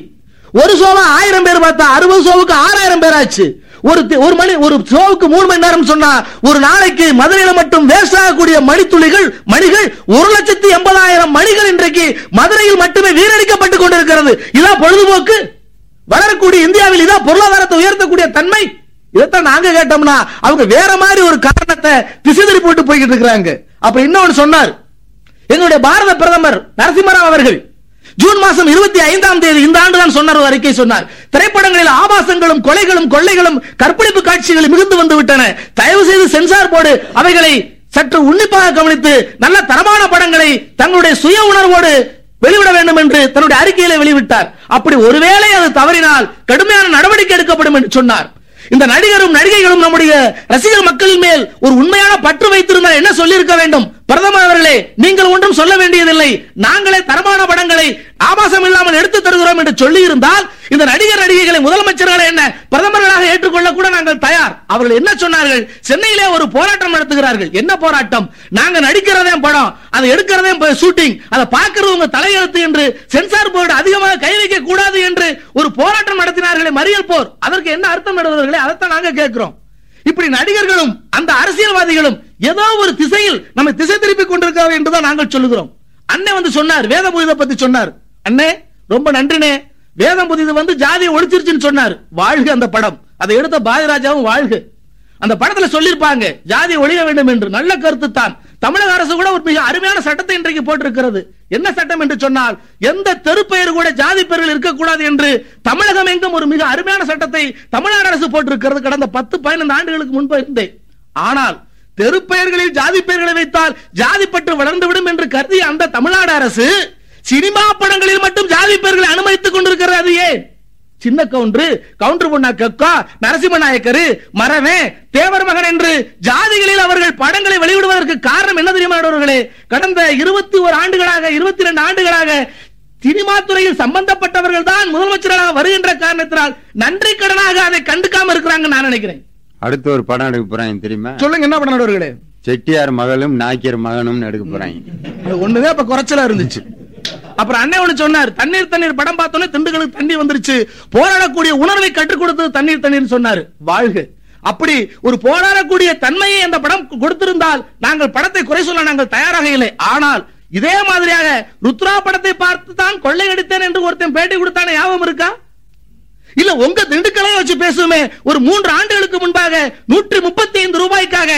S4: ஒரு ஷோவா ஆயிரம் பேர் பார்த்தா அறுபது ஷோவுக்கு ஆறாயிரம் பேர் ஆச்சு. ஒரு ஒரு மணி ஒரு ஷோவுக்கு மூணு மணி நேரம் சொன்னா ஒரு நாளைக்கு மதுரையில மட்டும் வேஸ்ட் ஆகக்கூடிய மணித்துளிகள் மணிகள் ஒரு லட்சத்தி எண்பதாயிரம் மணிகள் இன்றைக்கு மதுரையில் மட்டுமே வீரடிக்கப்பட்டு கொண்டிருக்கிறது. இதான் பொழுதுபோக்கு? வளரக்கூடிய இந்தியாவில் இதான் பொருளாதாரத்தை உயர்த்தக்கூடிய தன்மை? இதைத்தான் நாங்க கேட்டோம்னா அவங்க வேற மாதிரி ஒரு காரணத்தை திசைதறி போட்டு போய்கிட்டு இருக்கிறாங்க. அப்ப இன்னொன்னு சொன்னார். எங்களுடைய பாரத பிரதமர் நரசிம்மராவ் அவர்கள் ஜூன் மாசம் இருபத்தி ஐந்தாம் தேதி இந்த ஆண்டு தான் சொன்னார் அறிக்கை சொன்னார். திரைப்படங்களில் ஆபாசங்களும் கொலைகளும் கொள்ளைகளும் கற்பழிப்பு காட்சிகள் மிகுந்து வந்து விட்டன. தயவு செய்து சென்சார் போர்டு அவைகளை சற்று உன்னிப்பாக கவனித்து நல்ல தரமான படங்களை தங்களுடைய சுய உணர்வோடு வெளிவிட வேண்டும் என்று தன்னுடைய அறிக்கையில வெளிவிட்டார். அப்படி ஒருவேளை அது தவறினால் கடுமையான நடவடிக்கை எடுக்கப்படும் என்று சொன்னார். இந்த நடிகரும் நடிகைகளும் நம்முடைய ரசிகர் மக்களின் மேல் ஒரு உண்மையான பற்று வைத்திருந்தால் என்ன சொல்லியிருக்க வேண்டும்? பிரதமர் அவர்களே நீங்கள் ஒன்றும் சொல்ல வேண்டியதில்லை. நாங்களே தரமான படங்களை ஆபாசம் இல்லாமல் எடுத்து தருகிறோம் என்று சொல்லி இருந்தால் இந்த நடிகர் நடிகைகளை முதலமைச்சர்களை என்ன பிரதமர்களாக ஏற்றுக்கொள்ள கூட நாங்கள் தயார். அவர்கள் என்ன சொன்னார்கள்? சென்னையிலே ஒரு போராட்டம் நடத்துகிறார்கள். என்ன போராட்டம்? நாங்க நடிக்கிறதே படம் அதை எடுக்கிறதே ஷூட்டிங் அதை பார்க்கிறது உங்க தலையெழுத்து என்று சென்சார் போர்டு அதிகமாக கை வைக்க கூடாது என்று ஒரு போராட்டம் நடத்தினார்களே மறியல் போர். அதற்கு என்ன அர்த்தம் நடுவர்களே அதைத்தான் நாங்க கேட்கிறோம். இப்படி நடிகர்களும் அந்த அரசியல்வாதிகளும் ஏதோ ஒரு திசையில் நம்மை திசை திருப்பி கொண்டிருக்கிறார் என்றுதான் நாங்கள் சொல்லுகிறோம். அண்ணே வந்து சொன்னார் வேத புதித பத்தி சொன்னார். அண்ணே ரொம்ப நன்றினே வேதம் புதிது வந்து ஜாதியை ஒழிச்சிருச்சுன்னு சொன்னார். வாழ்க அந்த படம். அதை எடுத்த பாரதிராஜாவும் வாழ்க. அந்த படத்துல சொல்லிருப்பாங்க ஜாதி ஒழிய வேண்டும் என்று. நல்ல கருத்து தான். தமிழக அரசு கூட ஒரு மிக அருமையான சட்டத்தை இன்றைக்கு போட்டிருக்கிறது. என்ன சட்டம் என்று சொன்னால் எந்த தெருப்பெயர் கூட ஜாதி பெயர்கள் இருக்கக்கூடாது என்று தமிழகம் எங்கும் ஒரு மிக அருமையான சட்டத்தை தமிழ்நாடு அரசு போட்டிருக்கிறது. கடந்த பத்து பதினைந்து ஆண்டுகளுக்கு முன்பு இருந்தேன் ஆனால் தெருப்பெயர்களில் ஜாதி பெயர்களை வைத்தால் ஜாதி பற்று வளர்ந்துவிடும் என்று கருதிய அந்த தமிழ்நாடு அரசு சினிமா படங்களில் மட்டும் ஜாதி பெயர்களை அனுமதித்துக் கொண்டிருக்கிறது. ஏன்? சின்ன கவுண்டரு கவுண்டர் பொண்ணா கக்கா நரசிம்ம நாயக்கரு மரவே தேவர் மகன் என்று ஜாதிகளில் அவர்கள் படங்களை வெளியிடுவதற்கு காரணம் என்ன தெரியுமா நடுவர்களே கடந்த இருபத்தி ஒரு ஆண்டுகளாக இருபத்தி ரெண்டு ஆண்டுகளாக சினிமா துறையில் சம்பந்தப்பட்டவர்கள் தான் முதலமைச்சராக வருகின்ற காரணத்தினால் நன்றி கடனாக அதை கண்டுக்காம இருக்கிறாங்க நான் நினைக்கிறேன்.
S2: அடுத்து ஒரு படம் எடுக்க போறாங்க தெரியுமா?
S4: சொல்லுங்க என்ன பண்ண நடுவர்களே
S2: செட்டியார் மகளும் நாய்க்கர் மகனும் எடுக்க போறாங்க.
S4: ஒண்ணுதான் இப்ப குறைச்சலா இருந்துச்சு. அப்புறம் அண்ணன் ஒண்ணு சொன்னார் தண்ணீர் தண்ணீர் படம் பார்த்தோன்னே திண்டுகளுக்கு தண்ணி வந்துருச்சு. போராடக்கூடிய உணர்வை கற்றுக் கொடுத்தது தண்ணீர் தண்ணீர் சொன்னார். வாழ்க. அப்படி ஒரு போராடக்கூடிய தன்மையை அந்த படம் கொடுத்திருந்தால் நாங்கள் படத்தை குறை சொல்ல நாங்கள் தயாராக இல்லை. ஆனால் இதே மாதிரியாக ருத்ரா படத்தை பார்த்து தான் கொள்ளையடித்தேன் என்று ஒருத்தன் பேட்டி கொடுத்தான ஞாபகம் இருக்கா? இல்ல உங்க திண்டுக்கலையை வச்சு பேசுமே ஒரு மூன்று ஆண்டுகளுக்கு முன்பாக நூற்றி முப்பத்தி ஐந்து ரூபாய்க்காக